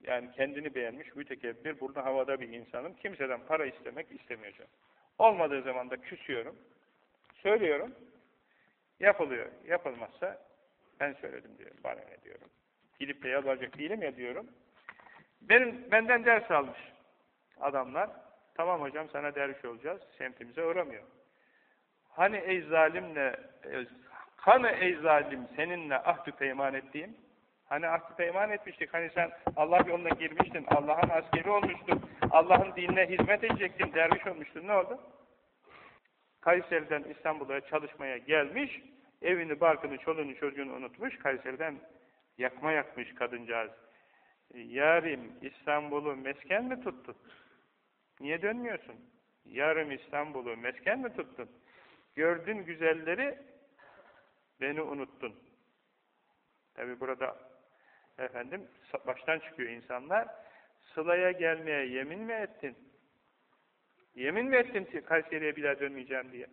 Yani kendini beğenmiş, mütekebbir, burada havada bir insanım. Kimseden para istemek istemeyeceğim. Olmadığı zaman da küsüyorum. Söylüyorum. Yapılıyor. Yapılmazsa ben söyledim diyorum. Bana ne diyorum. Gidip de yalvaracak değilim ya diyorum. Benim, benden ders almış adamlar. Tamam hocam sana derviş olacağız. Semtimize uğramıyor. Hani ey zalimle, hani ey zalim seninle ahdü peyman ettiğim? Hani ahdü peyman etmiştik, hani sen Allah yoluna girmiştin, Allah'ın askeri olmuştun, Allah'ın dinine hizmet edecektin, derviş olmuştun, ne oldu? Kayseri'den İstanbul'a çalışmaya gelmiş, evini, barkını, çoluğunu, çocuğunu unutmuş, Kayseri'den yakma yakmış kadıncağız. Yarim İstanbul'u mesken mi tuttun? Niye dönmüyorsun? Yarım İstanbul'u mesken mi tuttun? Gördün güzelleri, beni unuttun. Tabi burada efendim baştan çıkıyor insanlar. Sıla'ya gelmeye yemin mi ettin? Yemin mi ettin Kayseri'ye bir daha dönmeyeceğim diye?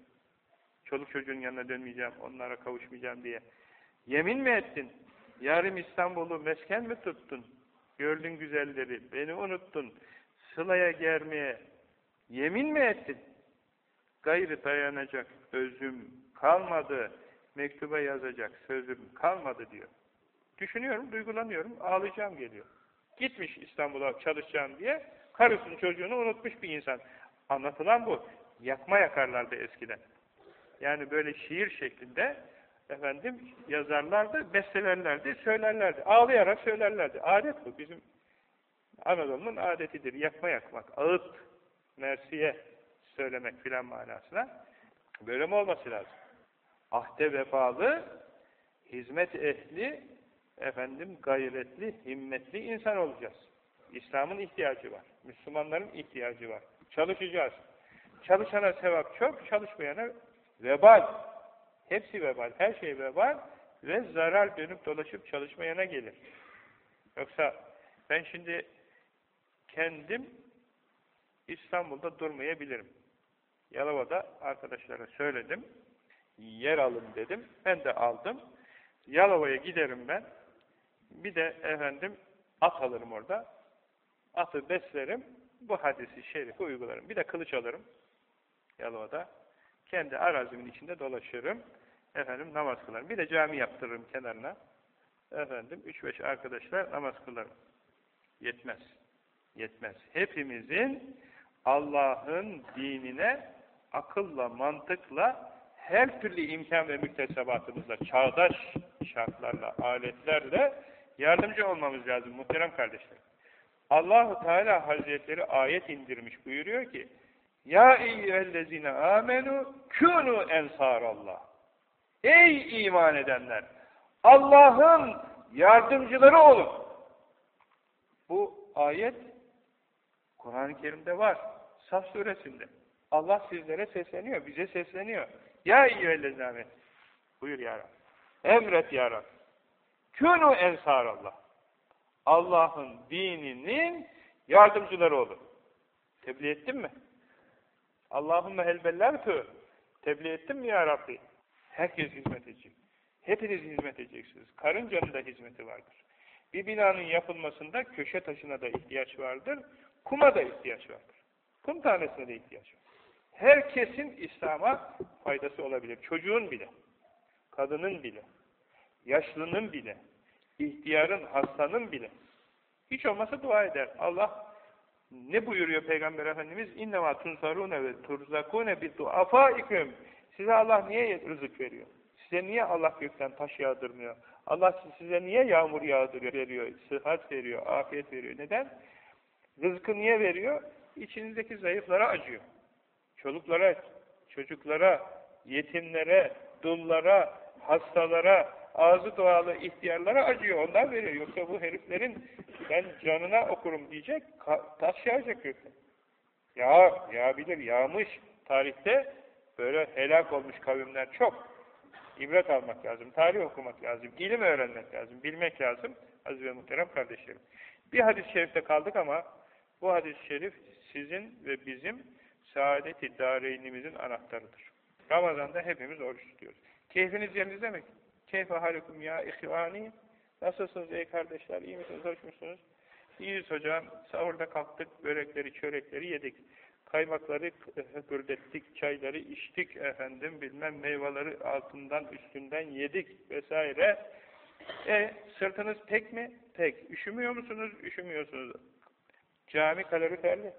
Çoluk çocuğun yanına dönmeyeceğim, onlara kavuşmayacağım diye. Yemin mi ettin? Yarım İstanbul'u mesken mi tuttun? Gördün güzelleri, beni unuttun. Sıla'ya gelmeye yemin mi ettin? Gayrı dayanacak özüm kalmadı, mektuba yazacak sözüm kalmadı diyor. Düşünüyorum, duygulanıyorum, ağlayacağım geliyor. Gitmiş İstanbul'a çalışacağım diye, karısını çocuğunu unutmuş bir insan. Anlatılan bu. Yakma yakarlardı eskiden. Yani böyle şiir şeklinde efendim yazarlardı, bestelerlerdi, söylerlerdi. Ağlayarak söylerlerdi. Adet bu. Bizim Anadolu'nun adetidir. Yakma yakmak. Ağıt, mersiye söylemek filan manasına. Böyle mi olması lazım? Ahde vefalı, hizmet ehli, efendim gayretli, himmetli insan olacağız. İslam'ın ihtiyacı var. Müslümanların ihtiyacı var. Çalışacağız. Çalışana sevap çok, çalışmayana vebal. Hepsi vebal. Her şey vebal ve zarar dönüp dolaşıp çalışmayana gelir. Yoksa ben şimdi kendim İstanbul'da durmayabilirim. Yalova'da arkadaşlara söyledim. Yer alın dedim. Ben de aldım. Yalova'ya giderim ben. Bir de efendim at alırım orada. Atı beslerim. Bu hadisi şerifi uygularım. Bir de kılıç alırım. Yalova'da. Kendi arazimin içinde dolaşırım. Efendim namaz kılarım. Bir de cami yaptırırım kenarına. Efendim üç beş arkadaşlar namaz kılarım. Yetmez. Yetmez. Hepimizin Allah'ın dinine akılla, mantıkla her türlü imkan ve müktesebatımızla, çağdaş şartlarla, aletlerle yardımcı olmamız lazım muhterem kardeşler. Allahu Teala Hazretleri ayet indirmiş buyuruyor ki Ya eyyühellezine amenu kûnû ensarallah Ey iman edenler! Allah'ın yardımcıları olun. Bu ayet Kur'an-ı Kerim'de var. Saf suresinde. Allah sizlere sesleniyor, bize sesleniyor. Ya eyyühellezine Buyur ya Rabbi. Emret ya Rabbi. Kûnû ensarallah. Allah'ın dininin yardımcıları olun. Tebliğ ettin mi? Allahümme helbellertü. Tebliğ ettin mi ya Rabbi? Herkes hizmet edecek. Hepiniz hizmet edeceksiniz. Karıncanın da hizmeti vardır. Bir binanın yapılmasında köşe taşına da ihtiyaç vardır. Kuma da ihtiyaç vardır. Kum tanesine de ihtiyaç var. Herkesin İslam'a faydası olabilir. Çocuğun bile, kadının bile, yaşlının bile, ihtiyarın, hastanın bile. Hiç olmasa dua eder. Allah ne buyuruyor Peygamber Efendimiz? İnnemâ tunsarûne ve turzakûne bidduafâiküm. Size Allah niye rızık veriyor? Size niye Allah gökten taş yağdırmıyor? Allah size niye yağmur yağdırıyor, veriyor, sıhhat veriyor, afiyet veriyor? Neden? Rızkı niye veriyor? İçinizdeki zayıflara acıyor. Çoluklara, çocuklara, yetimlere, dullara, hastalara, ağzı doğalı ihtiyarlara acıyor. Ondan veriyor. Yoksa bu heriflerin ben canına okurum diyecek, taş yağacak gökten. Ya, yağabilir, yağmış. Tarihte böyle helak olmuş kavimler çok. İbret almak lazım, tarih okumak lazım, ilim öğrenmek lazım, bilmek lazım. Aziz ve muhterem kardeşlerim. Bir hadis-i şerifte kaldık ama bu hadis-i şerif sizin ve bizim saadet-i dareynimizin anahtarıdır. Ramazan'da hepimiz oruç tutuyoruz. Keyfiniz yerinizde mi? Keyfe halikum ya ihvani. Nasılsınız ey kardeşler? İyi misiniz? Hoş musunuz? İyiyiz hocam. Sahurda kalktık, börekleri, çörekleri yedik. Kaymakları hüpürdettik, çayları içtik efendim, bilmem meyveleri altından, üstünden yedik vesaire. E, sırtınız pek mi? Pek. Üşümüyor musunuz? Üşümüyorsunuz. Cami kaloriferli.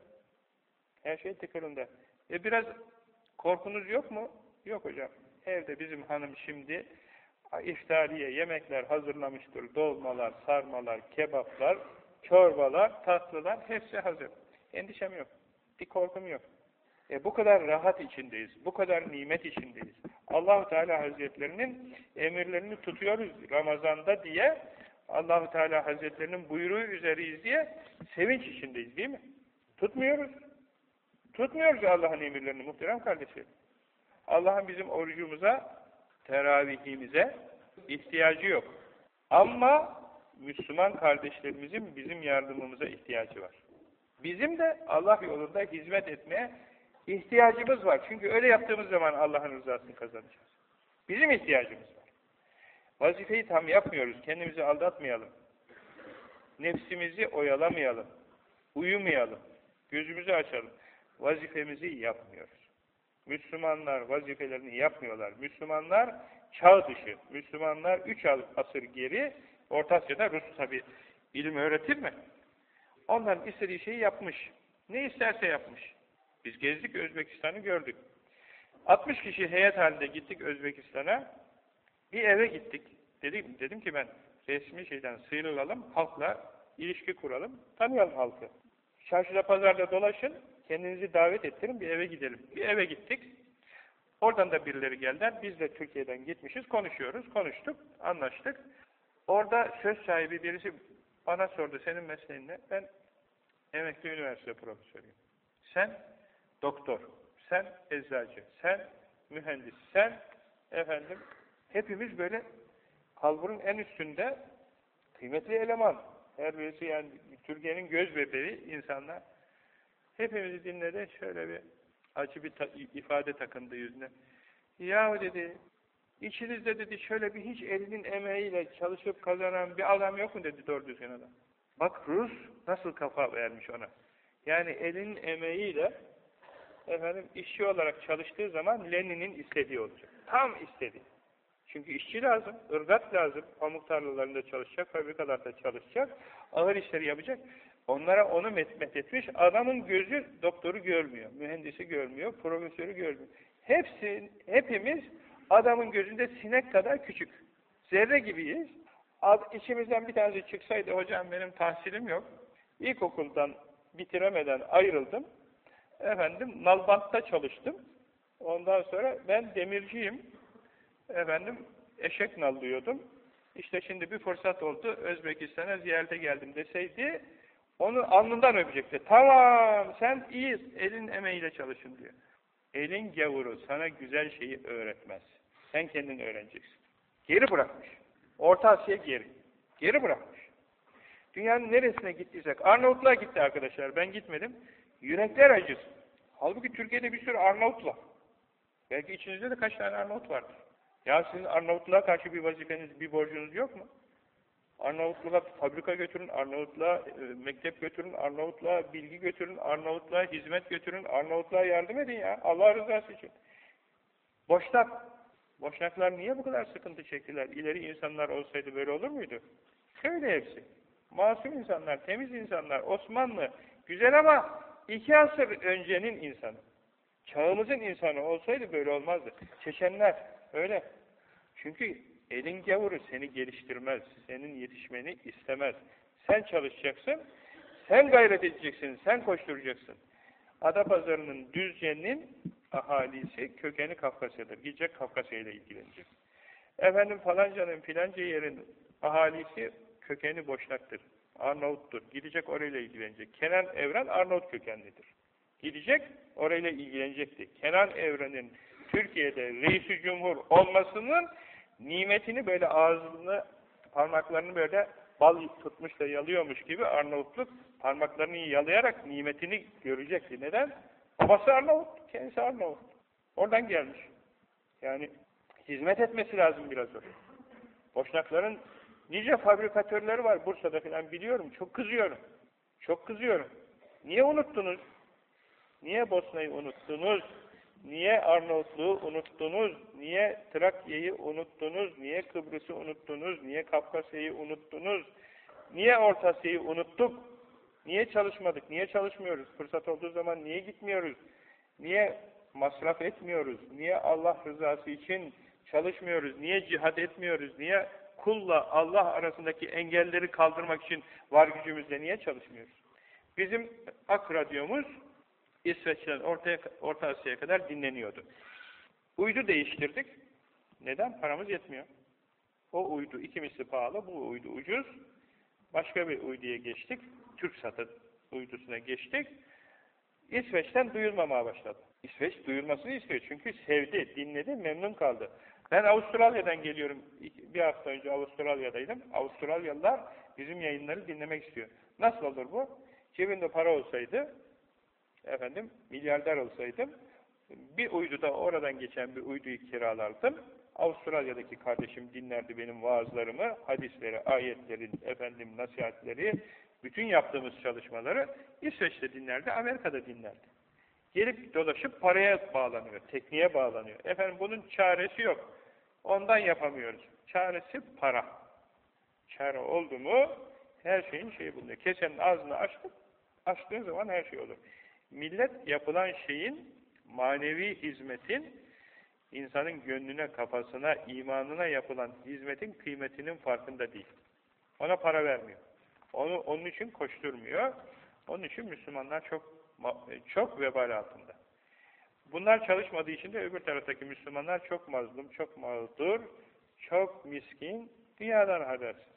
Her şey tıkırında. E biraz korkunuz yok mu? Yok hocam. Evde bizim hanım şimdi iftariye yemekler hazırlamıştır. Dolmalar, sarmalar, kebaplar, çorbalar, tatlılar hepsi hazır. Endişem yok. Bir korkum yok. E bu kadar rahat içindeyiz. Bu kadar nimet içindeyiz. Allahu Teala Hazretlerinin emirlerini tutuyoruz Ramazan'da diye Allahu Teala Hazretlerinin buyruğu üzeriyiz diye sevinç içindeyiz değil mi? Tutmuyoruz. Tutmuyoruz Allah'ın emirlerini muhterem kardeşlerim. Allah'ın bizim orucumuza, teravihimize ihtiyacı yok. Ama Müslüman kardeşlerimizin bizim yardımımıza ihtiyacı var. Bizim de Allah yolunda hizmet etmeye ihtiyacımız var. Çünkü öyle yaptığımız zaman Allah'ın rızasını kazanacağız. Bizim ihtiyacımız var. Vazifeyi tam yapmıyoruz. Kendimizi aldatmayalım. Nefsimizi oyalamayalım. Uyumayalım. Gözümüzü açalım. Vazifemizi yapmıyoruz. Müslümanlar vazifelerini yapmıyorlar. Müslümanlar çağ dışı. Müslümanlar üç asır geri Orta Asya'da Rus tabi ilim öğretir mi? Onların istediği şeyi yapmış. Ne isterse yapmış. Biz gezdik Özbekistan'ı gördük. 60 kişi heyet halinde gittik Özbekistan'a. Bir eve gittik. Dedim, dedim ki ben resmi şeyden sıyrılalım, halkla ilişki kuralım, tanıyalım halkı. Çarşıda pazarda dolaşın, kendinizi davet ettirin, bir eve gidelim. Bir eve gittik. Oradan da birileri geldiler. Biz de Türkiye'den gitmişiz, konuşuyoruz, konuştuk, anlaştık. Orada söz sahibi birisi bana sordu, senin mesleğin ne? Ben emekli üniversite profesörüyüm. Sen doktor, sen eczacı, sen mühendis, sen efendim hepimiz böyle kalburun en üstünde kıymetli eleman. Her birisi yani Türkiye'nin göz bebeği insanlar. Hepimizi dinledi. Şöyle bir acı bir ta ifade takındı yüzüne. Yahu dedi, içinizde dedi şöyle bir hiç elinin emeğiyle çalışıp kazanan bir adam yok mu dedi doğru düzgün adam. Bak Rus nasıl kafa vermiş ona. Yani elinin emeğiyle efendim işçi olarak çalıştığı zaman Lenin'in istediği olacak. Tam istediği. Çünkü işçi lazım, ırgat lazım. Pamuk tarlalarında çalışacak, fabrikalarda çalışacak, ağır işleri yapacak. Onlara onu met etmiş. Adamın gözü doktoru görmüyor, mühendisi görmüyor, profesörü görmüyor. Hepsi, hepimiz adamın gözünde sinek kadar küçük. Zerre gibiyiz. Ad, içimizden bir tanesi çıksaydı, hocam benim tahsilim yok. İlkokuldan bitiremeden ayrıldım. Efendim, nalbantta çalıştım. Ondan sonra ben demirciyim. Efendim, eşek nallıyordum. İşte şimdi bir fırsat oldu, Özbekistan'a ziyarete geldim deseydi, onu alnından öpecekti. Tamam, sen iyi, elin emeğiyle çalışın diyor. Elin gavuru sana güzel şeyi öğretmez. Sen kendin öğreneceksin. Geri bırakmış. Orta Asya geri. Geri bırakmış. Dünyanın neresine gittiysek, Arnavutluğa gitti arkadaşlar, ben gitmedim. Yürekler acısı. Halbuki Türkiye'de bir sürü Arnavut var. Belki içinizde de kaç tane Arnavut vardır. Ya sizin Arnavutluğa karşı bir vazifeniz, bir borcunuz yok mu? Arnavutluğa fabrika götürün, Arnavutluğa e, mektep götürün, Arnavutluğa bilgi götürün, Arnavutluğa hizmet götürün, Arnavutluğa yardım edin ya. Allah rızası için. Boşnak. Boşnaklar niye bu kadar sıkıntı çektiler? İleri insanlar olsaydı böyle olur muydu? Öyle hepsi. Masum insanlar, temiz insanlar, Osmanlı. Güzel ama iki asır öncenin insanı. Çağımızın insanı olsaydı böyle olmazdı. Çeçenler öyle. Çünkü elin gavuru seni geliştirmez, senin yetişmeni istemez. Sen çalışacaksın, sen gayret edeceksin, sen koşturacaksın. Adapazarı'nın, Düzce'nin ahalisi kökeni Kafkasya'dır. Gidecek Kafkasya ile ilgilenecek. Efendim falancanın filanca yerin ahalisi kökeni Boşnak'tır. Arnavut'tur. Gidecek orayla ilgilenecek. Kenan Evren Arnavut kökenlidir. Gidecek orayla ilgilenecekti. Kenan Evren'in Türkiye'de reisi cumhur olmasının nimetini böyle ağzını, parmaklarını böyle bal tutmuş da yalıyormuş gibi Arnavutluk parmaklarını yalayarak nimetini görecekti. Neden? Babası Arnavut, kendisi Arnavut. Oradan gelmiş. Yani hizmet etmesi lazım biraz oraya. Boşnakların nice fabrikatörleri var Bursa'da falan biliyorum. Çok kızıyorum. Çok kızıyorum. Niye unuttunuz? Niye Bosna'yı unuttunuz? Niye Arnavutluğu unuttunuz? Niye Trakya'yı unuttunuz? Niye Kıbrıs'ı unuttunuz? Niye Kafkasya'yı unuttunuz? Niye Orta unuttuk? Niye çalışmadık? Niye çalışmıyoruz? Fırsat olduğu zaman niye gitmiyoruz? Niye masraf etmiyoruz? Niye Allah rızası için çalışmıyoruz? Niye cihad etmiyoruz? Niye kulla Allah arasındaki engelleri kaldırmak için var gücümüzle niye çalışmıyoruz? Bizim Ak Radyomuz İsveç'ten Orta, Orta Asya'ya kadar dinleniyordu. Uydu değiştirdik. Neden? Paramız yetmiyor. O uydu iki misli pahalı, bu uydu ucuz. Başka bir uyduya geçtik. Türk satı uydusuna geçtik. İsveç'ten duyulmamaya başladı. İsveç duyulmasını istiyor. Çünkü sevdi, dinledi, memnun kaldı. Ben Avustralya'dan geliyorum. Bir hafta önce Avustralya'daydım. Avustralyalılar bizim yayınları dinlemek istiyor. Nasıl olur bu? Cebinde para olsaydı, efendim, milyarder olsaydım, bir uyduda oradan geçen bir uyduyu kiralardım. Avustralya'daki kardeşim dinlerdi benim vaazlarımı, hadisleri, ayetlerin, efendim, nasihatleri, bütün yaptığımız çalışmaları İsveç'te dinlerdi, Amerika'da dinlerdi. Gelip dolaşıp paraya bağlanıyor, tekniğe bağlanıyor. Efendim bunun çaresi yok. Ondan yapamıyoruz. Çaresi para. Çare oldu mu her şeyin şeyi bulunuyor. Kesenin ağzını açtık, açtığın zaman her şey olur. Millet yapılan şeyin, manevi hizmetin, insanın gönlüne, kafasına, imanına yapılan hizmetin kıymetinin farkında değil. Ona para vermiyor. Onu, onun için koşturmuyor. Onun için Müslümanlar çok çok vebal altında. Bunlar çalışmadığı için de öbür taraftaki Müslümanlar çok mazlum, çok mağdur, çok miskin, dünyadan habersiz.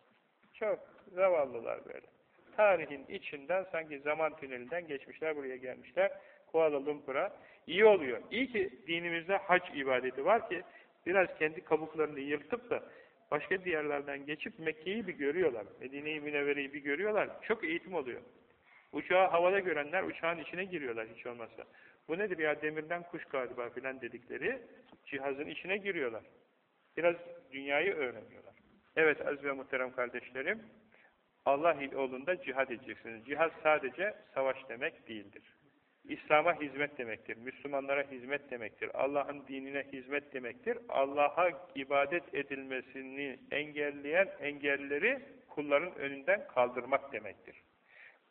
Çok zavallılar böyle. Tarihin içinden sanki zaman tünelinden geçmişler, buraya gelmişler. Kuala Lumpur'a. İyi oluyor. İyi ki dinimizde hac ibadeti var ki biraz kendi kabuklarını yırtıp da başka diyarlardan geçip Mekke'yi bir görüyorlar. Medine-i Münevvere'yi bir görüyorlar. Çok eğitim oluyor. Uçağı havada görenler uçağın içine giriyorlar hiç olmazsa. Bu nedir ya demirden kuş galiba filan dedikleri cihazın içine giriyorlar. Biraz dünyayı öğreniyorlar. Evet aziz ve muhterem kardeşlerim, Allah yolunda cihad edeceksiniz. Cihad sadece savaş demek değildir. İslam'a hizmet demektir. Müslümanlara hizmet demektir. Allah'ın dinine hizmet demektir. Allah'a ibadet edilmesini engelleyen engelleri kulların önünden kaldırmak demektir.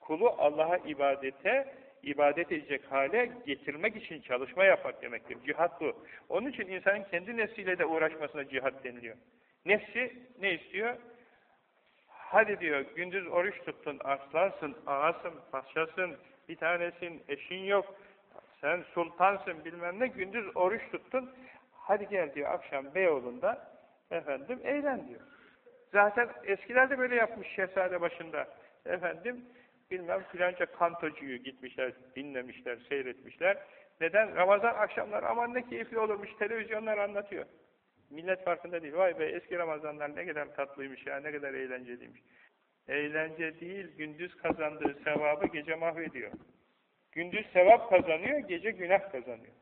Kulu Allah'a ibadete, ibadet edecek hale getirmek için çalışma yapmak demektir. Cihat bu. Onun için insanın kendi nefsiyle de uğraşmasına cihat deniliyor. Nefsi ne istiyor? Hadi diyor, gündüz oruç tuttun, aslansın, ağasın, paşasın, bir tanesin, eşin yok, sen sultansın bilmem ne, gündüz oruç tuttun, hadi gel diyor akşam Beyoğlu'nda, efendim eğlen diyor. Zaten eskilerde böyle yapmış şehzade başında, efendim, bilmem filanca kantocuyu gitmişler, dinlemişler, seyretmişler. Neden? Ramazan akşamlar aman ne keyifli olurmuş, televizyonlar anlatıyor. Millet farkında değil. Vay be eski Ramazanlar ne kadar tatlıymış ya, ne kadar eğlenceliymiş. Eğlence değil, gündüz kazandığı sevabı gece mahvediyor. Gündüz sevap kazanıyor, gece günah kazanıyor.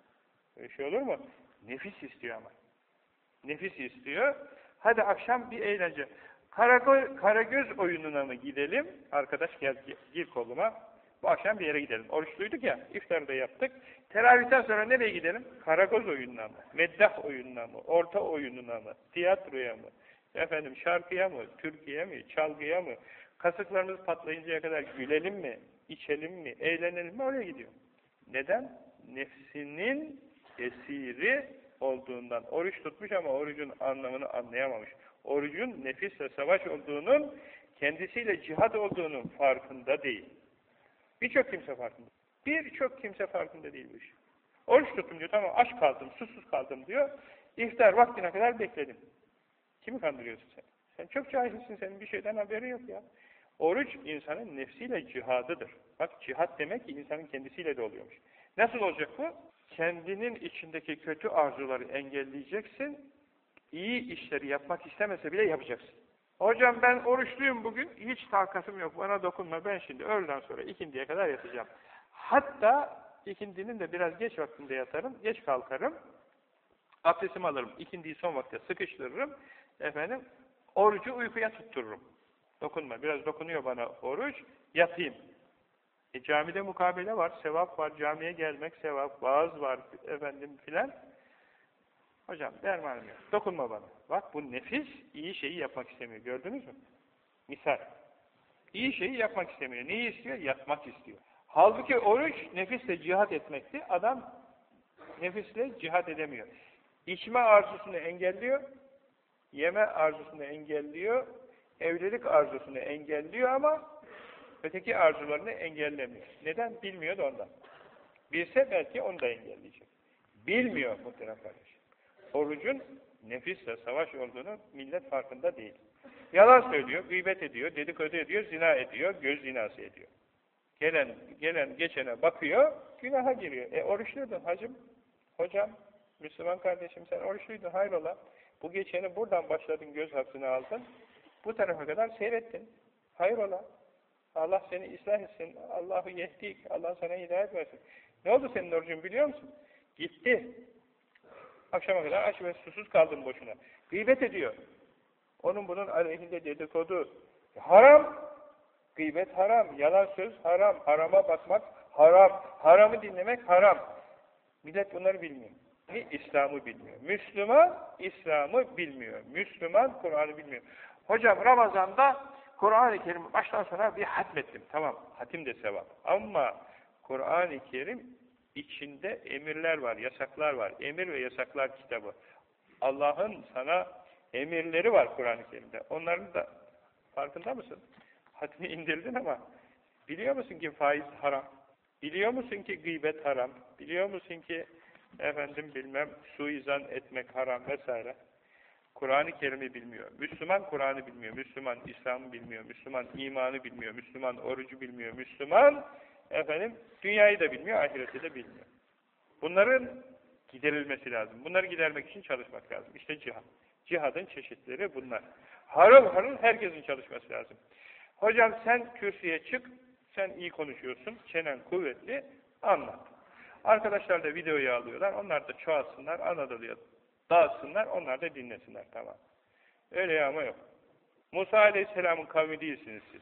Öyle şey olur mu? Nefis istiyor ama. Nefis istiyor. Hadi akşam bir eğlence. Karagöz, Karagöz oyununa mı gidelim? Arkadaş gel gir koluma. Bu akşam bir yere gidelim. Oruçluyduk ya, iftarda yaptık. Teravihten sonra nereye gidelim? Karagöz oyununa mı? Meddah oyununa mı? Orta oyununa mı? Tiyatroya mı? Efendim şarkıya mı? Türkiye mi? Çalgıya mı? Kasıklarımız patlayıncaya kadar gülelim mi? İçelim mi? Eğlenelim mi? Oraya gidiyor. Neden? Nefsinin esiri olduğundan. Oruç tutmuş ama orucun anlamını anlayamamış orucun nefisle savaş olduğunun, kendisiyle cihad olduğunun farkında değil. Birçok kimse farkında. Birçok kimse farkında değil bu iş. Oruç tuttum diyor, tamam aç kaldım, susuz kaldım diyor. İftar vaktine kadar bekledim. Kimi kandırıyorsun sen? Sen çok cahilsin, senin bir şeyden haberi yok ya. Oruç insanın nefsiyle cihadıdır. Bak cihad demek ki insanın kendisiyle de oluyormuş. Nasıl olacak bu? Kendinin içindeki kötü arzuları engelleyeceksin, iyi işleri yapmak istemese bile yapacaksın. Hocam ben oruçluyum bugün, hiç takatım yok, bana dokunma, ben şimdi öğleden sonra ikindiye kadar yatacağım. Hatta ikindinin de biraz geç vaktinde yatarım, geç kalkarım, abdestimi alırım, ikindiyi son vakte sıkıştırırım, efendim, orucu uykuya tuttururum. Dokunma, biraz dokunuyor bana oruç, yatayım. E, camide mukabele var, sevap var, camiye gelmek sevap, vaaz var, efendim filan. Hocam dermanım yok. Dokunma bana. Bak bu nefis iyi şeyi yapmak istemiyor. Gördünüz mü? Misal. İyi şeyi yapmak istemiyor. Neyi istiyor? Yatmak istiyor. Halbuki oruç nefisle cihat etmekti. Adam nefisle cihad edemiyor. İçme arzusunu engelliyor, yeme arzusunu engelliyor, evlilik arzusunu engelliyor ama öteki arzularını engellemiyor. Neden? Bilmiyor da ondan. Bilse belki onu da engelleyecek. Bilmiyor muhterem kardeş. Orucun nefisle savaş olduğunu millet farkında değil. Yalan söylüyor, gıybet ediyor, dedikodu ediyor, zina ediyor, göz zinası ediyor. Gelen, gelen geçene bakıyor, günaha giriyor. E oruçluydun hacım, hocam, Müslüman kardeşim sen oruçluydun, hayrola. Bu geçeni buradan başladın, göz hapsine aldın, bu tarafa kadar seyrettin. Hayrola. Allah seni ıslah etsin, Allahu yehdik, Allah sana hidayet versin. Ne oldu senin orucun biliyor musun? Gitti. Akşama kadar aç ve susuz kaldın boşuna. Gıybet ediyor. Onun bunun aleyhinde dedikodu. Haram. Gıybet haram. Yalan söz haram. Harama bakmak haram. Haramı dinlemek haram. Millet bunları bilmiyor. İslam'ı bilmiyor. Müslüman İslam'ı bilmiyor. Müslüman Kur'an'ı bilmiyor. Hocam Ramazan'da Kur'an-ı Kerim baştan sona bir hatmettim. Tamam. Hatim de sevap. Ama Kur'an-ı Kerim içinde emirler var, yasaklar var. Emir ve yasaklar kitabı. Allah'ın sana emirleri var Kur'an-ı Kerim'de. Onların da farkında mısın? Hatmi indirdin ama biliyor musun ki faiz haram? Biliyor musun ki gıybet haram? Biliyor musun ki efendim bilmem suizan etmek haram vesaire? Kur'an-ı Kerim'i bilmiyor. Müslüman Kur'an'ı bilmiyor. Müslüman İslam'ı bilmiyor. Müslüman imanı bilmiyor. Müslüman orucu bilmiyor. Müslüman efendim dünyayı da bilmiyor, ahireti de bilmiyor. Bunların giderilmesi lazım. Bunları gidermek için çalışmak lazım. İşte cihad. Cihadın çeşitleri bunlar. Harıl harıl herkesin çalışması lazım. Hocam sen kürsüye çık, sen iyi konuşuyorsun, çenen kuvvetli, anlat. Arkadaşlar da videoyu alıyorlar, onlar da çoğalsınlar, Anadolu'ya dağıtsınlar, onlar da dinlesinler, tamam. Öyle ama yok. Musa Aleyhisselam'ın kavmi değilsiniz siz.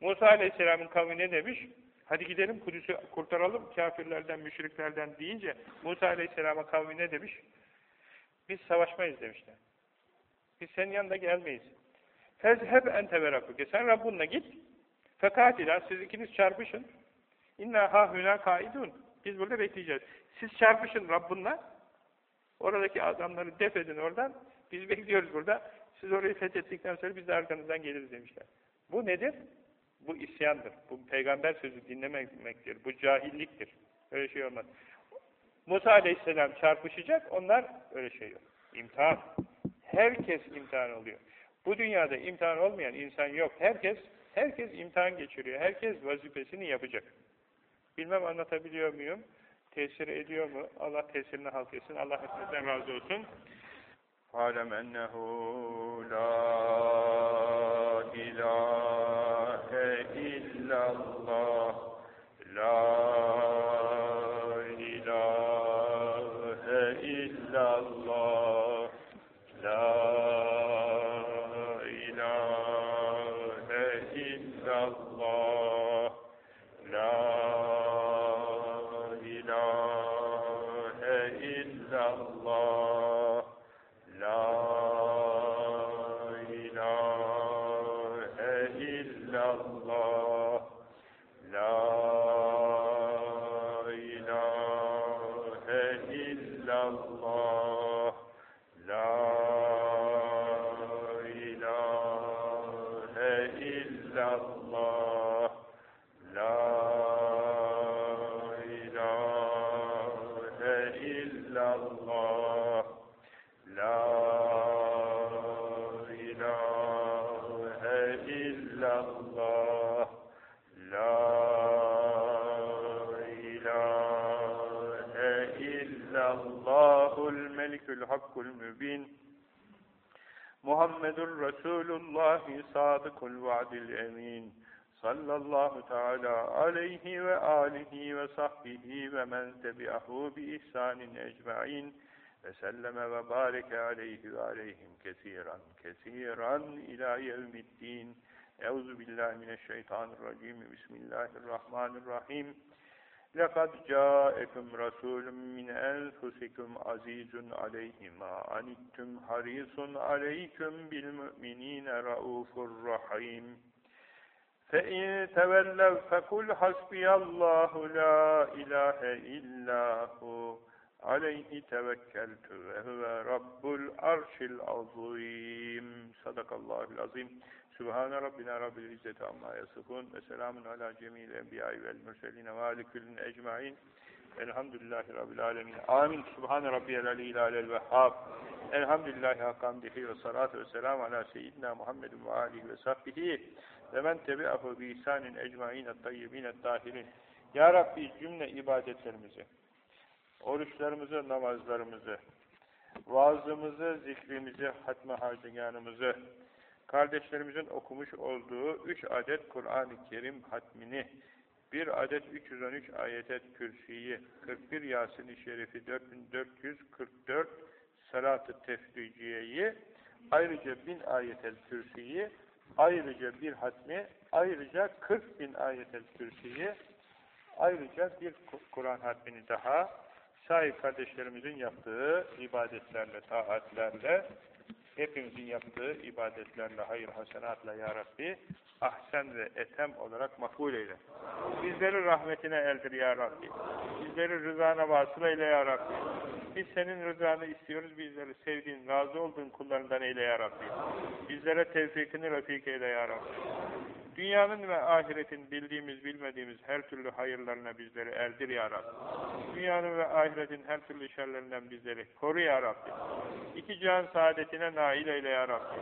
Musa Aleyhisselam'ın kavmi ne demiş? Hadi gidelim Kudüs'ü kurtaralım kafirlerden, müşriklerden deyince Musa Aleyhisselam'a kavmi ne demiş? Biz savaşmayız demişler. Biz senin yanında gelmeyiz. Fezheb ente ve rabbuke. Sen Rabbunla git. Fekatila siz ikiniz çarpışın. İnna ha hüna kaidun. Biz burada bekleyeceğiz. Siz çarpışın Rabbunla. Oradaki adamları def edin oradan. Biz bekliyoruz burada. Siz orayı fethettikten sonra biz de arkanızdan geliriz demişler. Bu nedir? Bu isyandır. Bu peygamber sözü dinlememektir. Bu cahilliktir. Öyle şey olmaz. Musa aleyhisselam çarpışacak. Onlar öyle şey yok. İmtihan. Herkes imtihan oluyor. Bu dünyada imtihan olmayan insan yok. Herkes herkes imtihan geçiriyor. Herkes vazifesini yapacak. Bilmem anlatabiliyor muyum? Tesir ediyor mu? Allah tesirini halk etsin. Allah hepinizden razı olsun. Alem ennehu la ilahe illallah hakkul mübin. Muhammedun Resulullah sadıkul vaadil emin. Sallallahu teala aleyhi ve alihi ve sahbihi ve men tebi'ahu bi ihsanin ecma'in ve selleme ve bareke aleyhi ve aleyhim kesiran kesiran ila yevmiddin. Euzu billahi mineşşeytanirracim. Bismillahirrahmanirrahim. لَقَدْ جَاءَكُمْ رَسُولٌ مِّنْ أَنفُسِكُمْ عَزِيزٌ عَلَيْهِ مَا عَنِتُّمْ حَرِيصٌ عَلَيْكُمْ بِالْمُؤْمِنِينَ رَءُوفٌ رَحِيمٌ فَإِن تَوَلَّوْا فَقُلْ حَسْبِيَ اللَّهُ لَا إِلَٰهَ إِلَّا هُوَ aleyhi tevekkeltu ve huve rabbul arşil azim. Sadakallahul azim. Sübhane Rabbina Rabbil İzzeti Amma Yasifun ve selamun ala cemil enbiyayı vel mürseline ve alikülün ecmain. Elhamdülillahi Rabbil alemin. Amin. Sübhane Rabbiyel aliyyil alel vehhab. Elhamdülillahi hakamdihi ve salatu ve selamu ala seyyidina Muhammedin ve alihi ve sahbihi ve men tebi'ahu bi ihsanin ecmain et tayyibin et tahirin. Ya Rabbi cümle ibadetlerimizi, oruçlarımızı, namazlarımızı, vaazımızı, zikrimizi, hatme harcıganımızı, kardeşlerimizin okumuş olduğu üç adet Kur'an-ı Kerim hatmini, bir adet 313 ayetet kürsüyü, 41 Yasin-i Şerifi, 4444 salat-ı tefriciyeyi, ayrıca bin ayetel kürsüyü, ayrıca bir hatmi, ayrıca 40 bin ayetel kürsüyü, ayrıca bir Kur'an hatmini daha, sahip kardeşlerimizin yaptığı ibadetlerle, taatlerle, hepimizin yaptığı ibadetlerle, hayır hasenatla ya Rabbi, ahsen ve etem olarak makbul eyle. Bizleri rahmetine erdir ya Rabbi. Bizleri rızana vasıl eyle ya Rabbi. Biz senin rızanı istiyoruz, bizleri sevdiğin, razı olduğun kullarından eyle ya Rabbi. Bizlere tevfikini refik eyle ya Rabbi. Dünyanın ve ahiretin bildiğimiz, bilmediğimiz her türlü hayırlarına bizleri erdir ya Rabbi. Dünyanın ve ahiretin her türlü şerlerinden bizleri koru ya Rabbi. İki can saadetine nail eyle ya Rabbi.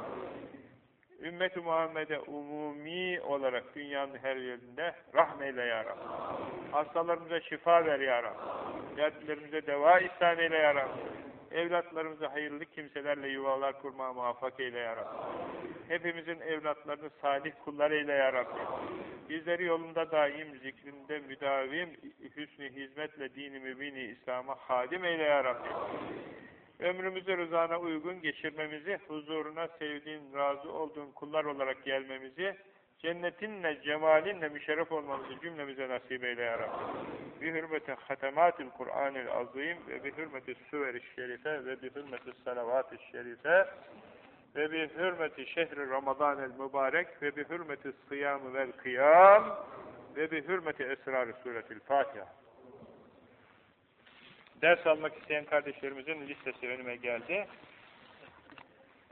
Ümmet-i Muhammed'e umumi olarak dünyanın her yerinde rahmeyle ya Rabbi. Hastalarımıza şifa ver ya Rabbi. Dertlerimize deva ihsan eyle ya Rabbi. Evlatlarımızı hayırlı kimselerle yuvalar kurmaya muvaffak eyle ya Rabbi. Hepimizin evlatlarını salih kullar eyle ya Rabbi. Bizleri yolunda daim, zikrinde müdavim, hüsnü hizmetle dini mübini İslam'a hadim eyle ya Rabbi. Ömrümüzü rızana uygun geçirmemizi, huzuruna sevdiğin, razı olduğun kullar olarak gelmemizi, cennetinle, cemalinle müşerref olmamızı cümlemize nasip eyle ya Rabbi. Bi hürmeti hatematil Kur'anil azim ve bi hürmeti süver-i şerife ve bi hürmeti salavat-ı şerife ve bi hürmeti şehri Ramazanel mübarek ve bi hürmeti sıyamı vel kıyam ve bi hürmeti esrar-ı suretil Fatiha. Ders almak isteyen kardeşlerimizin listesi önüme geldi.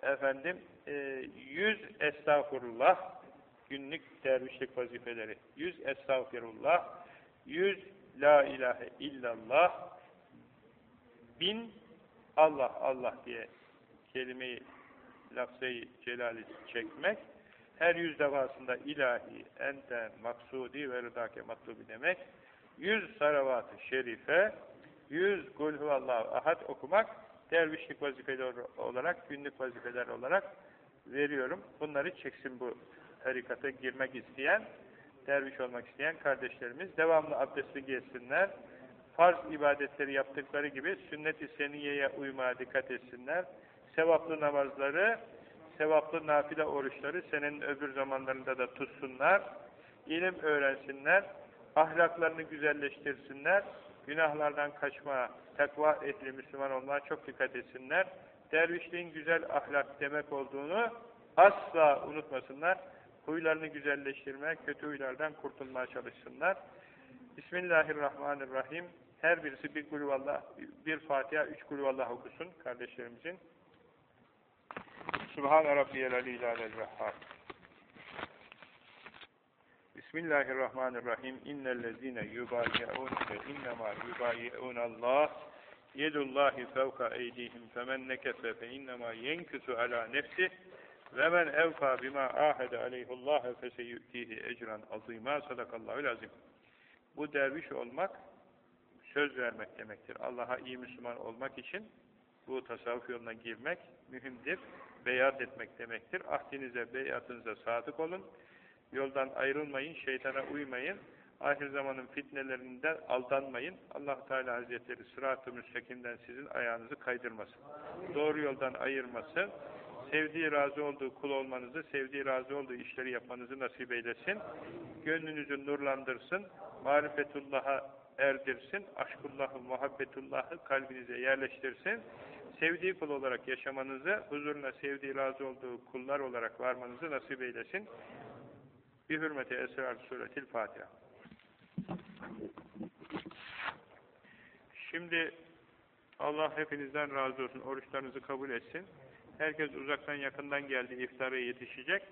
Efendim, e, 100 estağfurullah, günlük dervişlik vazifeleri. 100 estağfirullah, 100 la ilahe illallah, bin Allah Allah diye kelimeyi lafzayı celali çekmek, her yüz defasında ilahi, ente, maksudi ve rıdake matlubi demek, yüz salavat-ı şerife, yüz kul huvallahu ahad okumak, dervişlik vazifeleri olarak, günlük vazifeler olarak veriyorum. Bunları çeksin bu tarikata girmek isteyen, derviş olmak isteyen kardeşlerimiz. Devamlı abdestli gelsinler. Farz ibadetleri yaptıkları gibi sünnet-i seniyeye uymaya dikkat etsinler. Sevaplı namazları, sevaplı nafile oruçları senenin öbür zamanlarında da tutsunlar. İlim öğrensinler. Ahlaklarını güzelleştirsinler. Günahlardan kaçma, takva ehli Müslüman olmaya çok dikkat etsinler. Dervişliğin güzel ahlak demek olduğunu asla unutmasınlar. Huylarını güzelleştirmeye, kötü huylardan kurtulmaya çalışsınlar. Bismillahirrahmanirrahim. Her birisi bir kulüvallah, bir Fatiha, üç kulüvallah okusun kardeşlerimizin. Subhan Rabbiyel Aliyyil Vehhab. Bismillahirrahmanirrahim. İnnellezîne yubâyi'ûnke innemâ yubâyi'ûnallâh yedullâhi fevka eydihim femen nekefe fe innemâ yenküsü alâ nefsih ve men evfâ bimâ âhede aleyhullâhe feseyü'tîhi ecran azîmâ sadakallâhul azim. Bu derviş olmak, söz vermek demektir. Allah'a iyi Müslüman olmak için bu tasavvuf yoluna girmek mühimdir. Beyat etmek demektir. Ahdinize, beyatınıza sadık olun. Yoldan ayrılmayın, şeytana uymayın. Ahir zamanın fitnelerinden aldanmayın. allah Teala Hazretleri sırat-ı müstakimden sizin ayağınızı kaydırmasın. Doğru yoldan ayırmasın. Sevdiği, razı olduğu kul olmanızı, sevdiği, razı olduğu işleri yapmanızı nasip eylesin. Gönlünüzü nurlandırsın. Marifetullah'a erdirsin. Aşkullahı, muhabbetullahı kalbinize yerleştirsin. Sevdiği kul olarak yaşamanızı, huzuruna sevdiği, razı olduğu kullar olarak varmanızı nasip eylesin. Bir hürmeti Esrar Suretil Fatiha. Şimdi Allah hepinizden razı olsun. Oruçlarınızı kabul etsin. Herkes uzaktan yakından geldi. iftara yetişecek.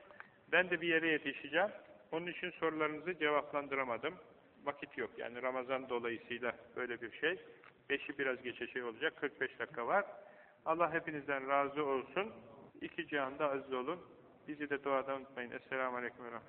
Ben de bir yere yetişeceğim. Onun için sorularınızı cevaplandıramadım. Vakit yok. Yani Ramazan dolayısıyla böyle bir şey. Beşi biraz geçe şey olacak. 45 dakika var. Allah hepinizden razı olsun. İki cihanda aziz olun. Bizi de duadan unutmayın. Esselamu Aleyküm ve.